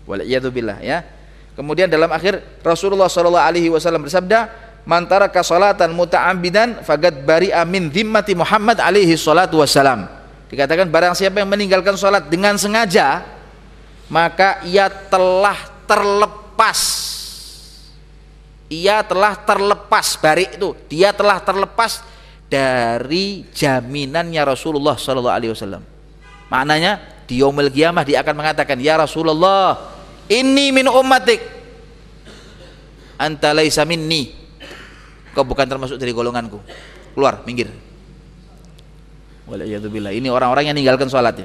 Waliyadzubillah ya. Kemudian dalam akhir Rasulullah SAW bersabda mantara kasolatan muta'ambidan fagad bari amin zimmati Muhammad alaihi salatu wassalam. Dikatakan barang siapa yang meninggalkan sholat dengan sengaja maka ia telah terlepas ia telah terlepas bari itu. Dia telah terlepas dari jaminannya Rasulullah Shallallahu Alaihi Wasallam. Maknanya di yaumil kiamah dia akan mengatakan ya Rasulullah ini min ummatik. Anta laisa minni. Kau bukan termasuk dari golonganku. Keluar minggir. Waliyadzubillah ini orang-orang yang meninggalkan sholat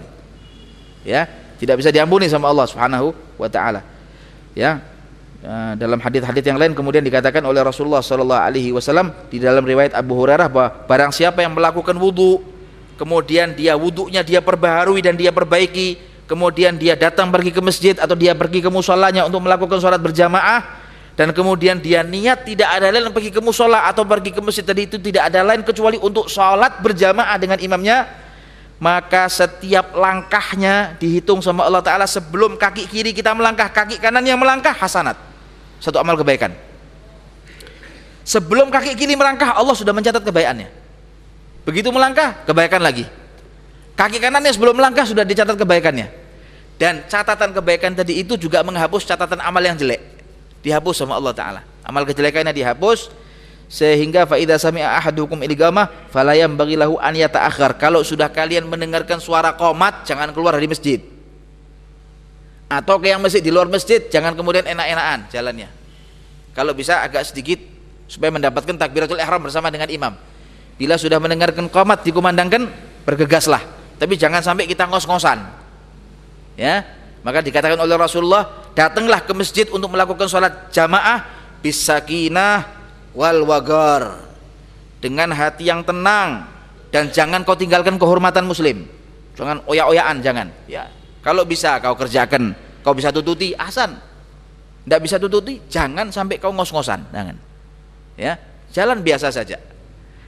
ya tidak bisa diampuni sama Allah subhanahu wa ta'ala. Ya dalam hadis-hadis yang lain kemudian dikatakan oleh Rasulullah Shallallahu Alaihi Wasallam di dalam riwayat Abu Hurairah bahwa barang siapa yang melakukan wudhu kemudian dia wudhunya dia perbaharui dan dia perbaiki kemudian dia datang pergi ke masjid atau dia pergi ke musolanya untuk melakukan sholat berjamaah dan kemudian dia niat tidak ada lain pergi ke musola atau pergi ke masjid tadi itu tidak ada lain kecuali untuk sholat berjamaah dengan imamnya maka setiap langkahnya dihitung sama Allah Ta'ala sebelum kaki kiri kita melangkah kaki kanan yang melangkah hasanat satu amal kebaikan sebelum kaki kiri melangkah Allah sudah mencatat kebaikannya begitu melangkah kebaikan lagi kaki kanannya sebelum melangkah sudah dicatat kebaikannya dan catatan kebaikan tadi itu juga menghapus catatan amal yang jelek dihapus sama Allah taala. Amal kejelekannya dihapus sehingga faida sami'a ahadukum iligama falayam bagilahu an yata'akhir. Kalau sudah kalian mendengarkan suara qomat jangan keluar dari masjid. Atau ke yang masjid di luar masjid jangan kemudian enak-enakan jalannya. Kalau bisa agak sedikit supaya mendapatkan takbiratul ihram bersama dengan imam. Bila sudah mendengarkan qomat dikumandangkan bergegaslah. Tapi jangan sampai kita ngos-ngosan. Ya, maka dikatakan oleh Rasulullah, datanglah ke masjid untuk melakukan sholat jamaah bisakinah wal wagar dengan hati yang tenang dan jangan kau tinggalkan kehormatan muslim. Jangan oya-oyaan, jangan. Ya. Kalau bisa kau kerjakan, kau bisa tututi, asan. Tidak bisa tututi, jangan sampai kau ngos-ngosan, jangan. Ya, jalan biasa saja.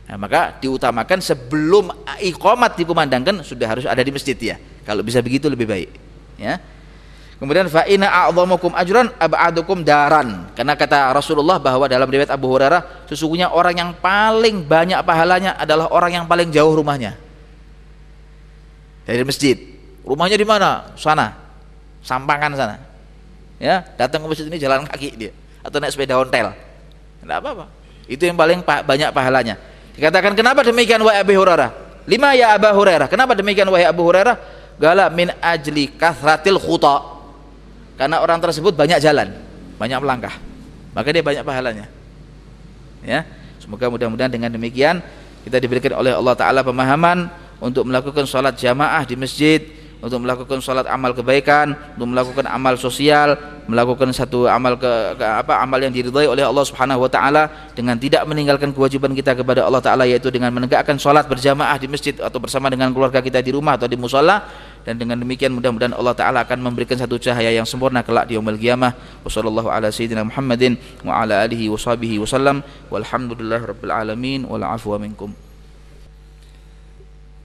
Nah, maka diutamakan sebelum iqamat dikumandangkan sudah harus ada di masjid ya. Kalau bisa begitu lebih baik. Ya. Kemudian fa inna a'dhamukum ajran ab'adukum daran. Karena kata Rasulullah bahwa dalam riwayat Abu Hurairah sesungguhnya orang yang paling banyak pahalanya adalah orang yang paling jauh rumahnya. Dari masjid. Rumahnya di mana? Sana. Sampangan sana. Ya, datang ke masjid ini jalan kaki dia atau naik sepeda ontel. Enggak apa-apa. Itu yang paling banyak pahalanya. Dikatakan kenapa demikian wahai Abu Hurairah? Lima ya Abu Hurairah. Kenapa demikian wahai Abu Hurairah? Gala min ajli kathratil khuta karena orang tersebut banyak jalan banyak melangkah maka dia banyak pahalanya ya semoga mudah-mudahan dengan demikian kita diberikan oleh Allah Ta'ala pemahaman untuk melakukan sholat jamaah di masjid untuk melakukan sholat amal kebaikan, untuk melakukan amal sosial, melakukan satu amal ke, ke apa amal yang diridhai oleh Allah Subhanahu wa taala dengan tidak meninggalkan kewajiban kita kepada Allah taala yaitu dengan menegakkan sholat berjamaah di masjid atau bersama dengan keluarga kita di rumah atau di musola dan dengan demikian mudah-mudahan Allah taala akan memberikan satu cahaya yang sempurna kelak di yaumil qiyamah wasallallahu ala sayyidina Muhammadin wa ala alihi washabihi wasallam walhamdulillahirabbil alamin. Wal afwa minkum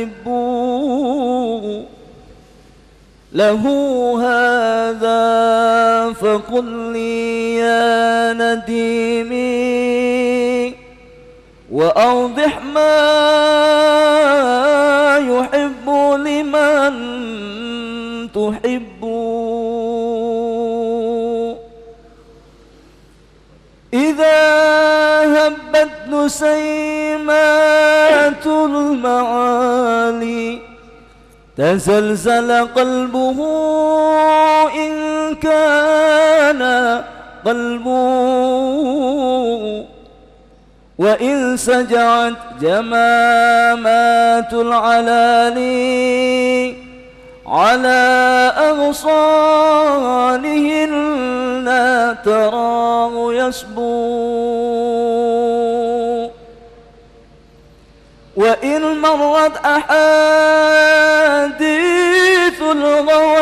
أيستتب له هذا فقل لي يا نديمي وأوضح ما يحب لمن تحب. هبت نسيمات المعالي. تزلزل قلبه إن كان قلبه وإن سجعت جمامات العلالي على أغصانهن تراه يصبو. وإن مرت أحاديث الغواني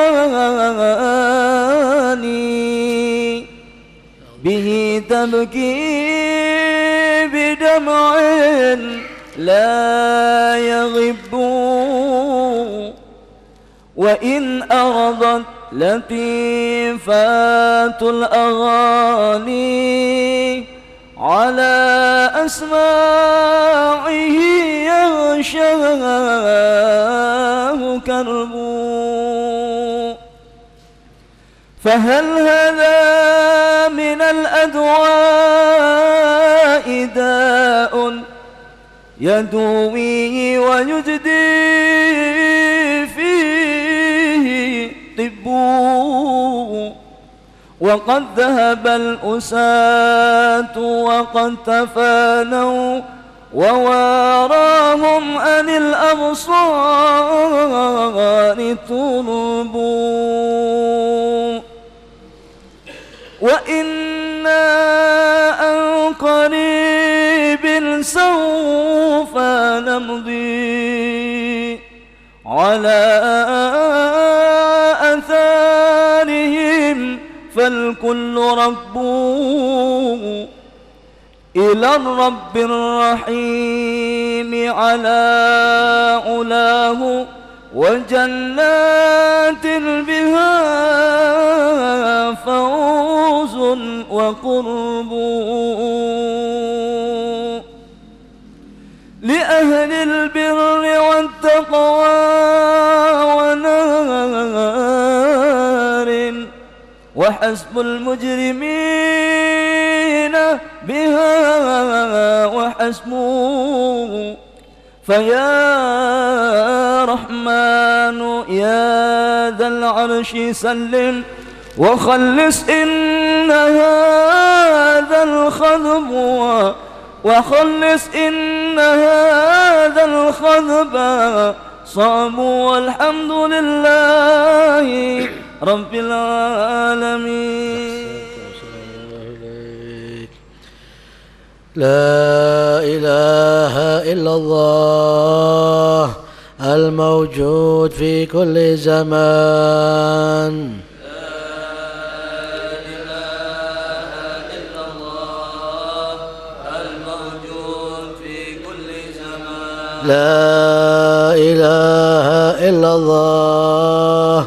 به تبكي بدمع لا يغب. وإن أرضت لطيفات الأغاني على أسماعه يغشاه كرب. فهل هذا من الأدواء داء يدوي ويجدي فيه طب؟ وقد ذهب الأساة وقد تفانوا وواراهم عن الأبصار طلبوا وإنا عن قريب سوف نمضي على الكل كل ربه إلى الرب الرحيم على أولاه وجنات بها فوز وقرب وحسب المجرمين بها وحسبه فيا رحمن يا ذا العرش سلم وخلص إن هذا الخذب وخلص إن هذا الخذب صاب والحمد لله رب العالمين. لا إله إلا الله الموجود في كل زمان. لا إله إلا الله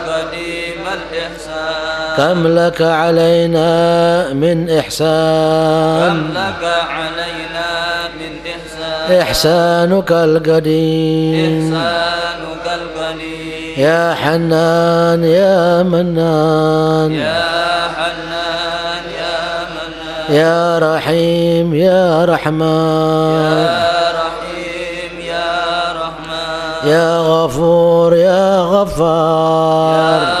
الإحسان كم لك علينا من كم إحسان لك علينا من إحسان؟ إحسانك القديم. إحسانك القديم. يا حنان يا منان. يا حنان يا منان. يا رحيم يا رحمن. يا رحيم يا رحمن. يا غفور يا غفار. يا غفور يا غفار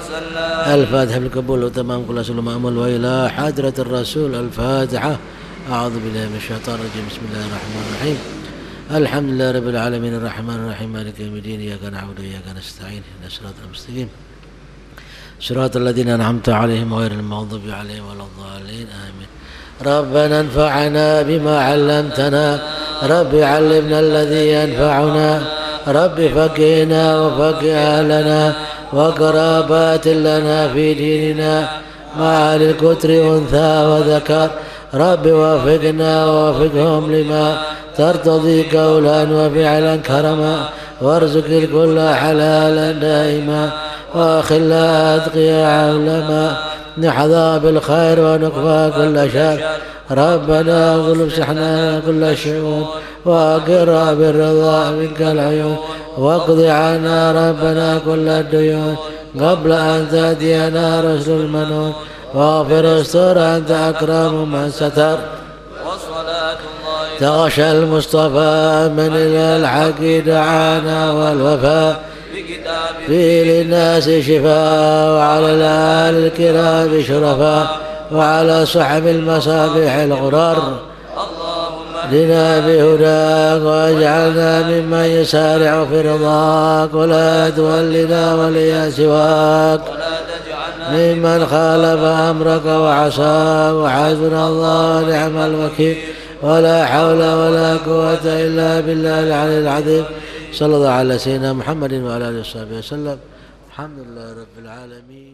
وسلم. الفاتحة بالقبول وتمام كل سلم أمل وإلى حضرة الرسول. الفاتحة. أعوذ بالله من الشيطان الرجيم. بسم الله الرحمن الرحيم. الحمد لله رب العالمين. الرحمن الرحيم. مالك يوم الدين. إياك نعبد وإياك نستعين. إهدنا الصراط المستقيم. صراط الذين أنعمت عليهم غير المغضوب عليهم ولا الضالين. آمين. ربنا انفعنا بما علمتنا. رب علمنا الذي ينفعنا. رب فقهنا وفقه أهلنا. وقرابات لنا في ديننا مع الكتر أنثى وذكر. رب وفقنا ووفقهم لما ترتضي قولا وفعلا كرما. وارزق الكل حلالا دائما. واخلا اتقيا علما نحظى بالخير ونكفى كل شر. ربنا اغلب سحنا كل شؤون. وأقر بالرضا منك العيون. واقض عنا ربنا كل الديون قبل أن تأتينا رسل المنون واغفر استر أنت أكرم من ستر. تغشى المصطفى من إلى الحق دعانا والوفاء في للناس شفاء وعلى الآل الكرام شرفاء وعلى صحب المصابيح الغرار اللهم لنا بهداك واجعلنا ممن يسارع في رضاك ولا تولنا وليا سواك ممن خالف أمرك وعصاك وحسبنا الله ونعم الوكيل ولا حول ولا قوة إلا بالله العلي العظيم صلى الله على سيدنا محمد وعلى آله وصحبه وسلم الحمد لله رب العالمين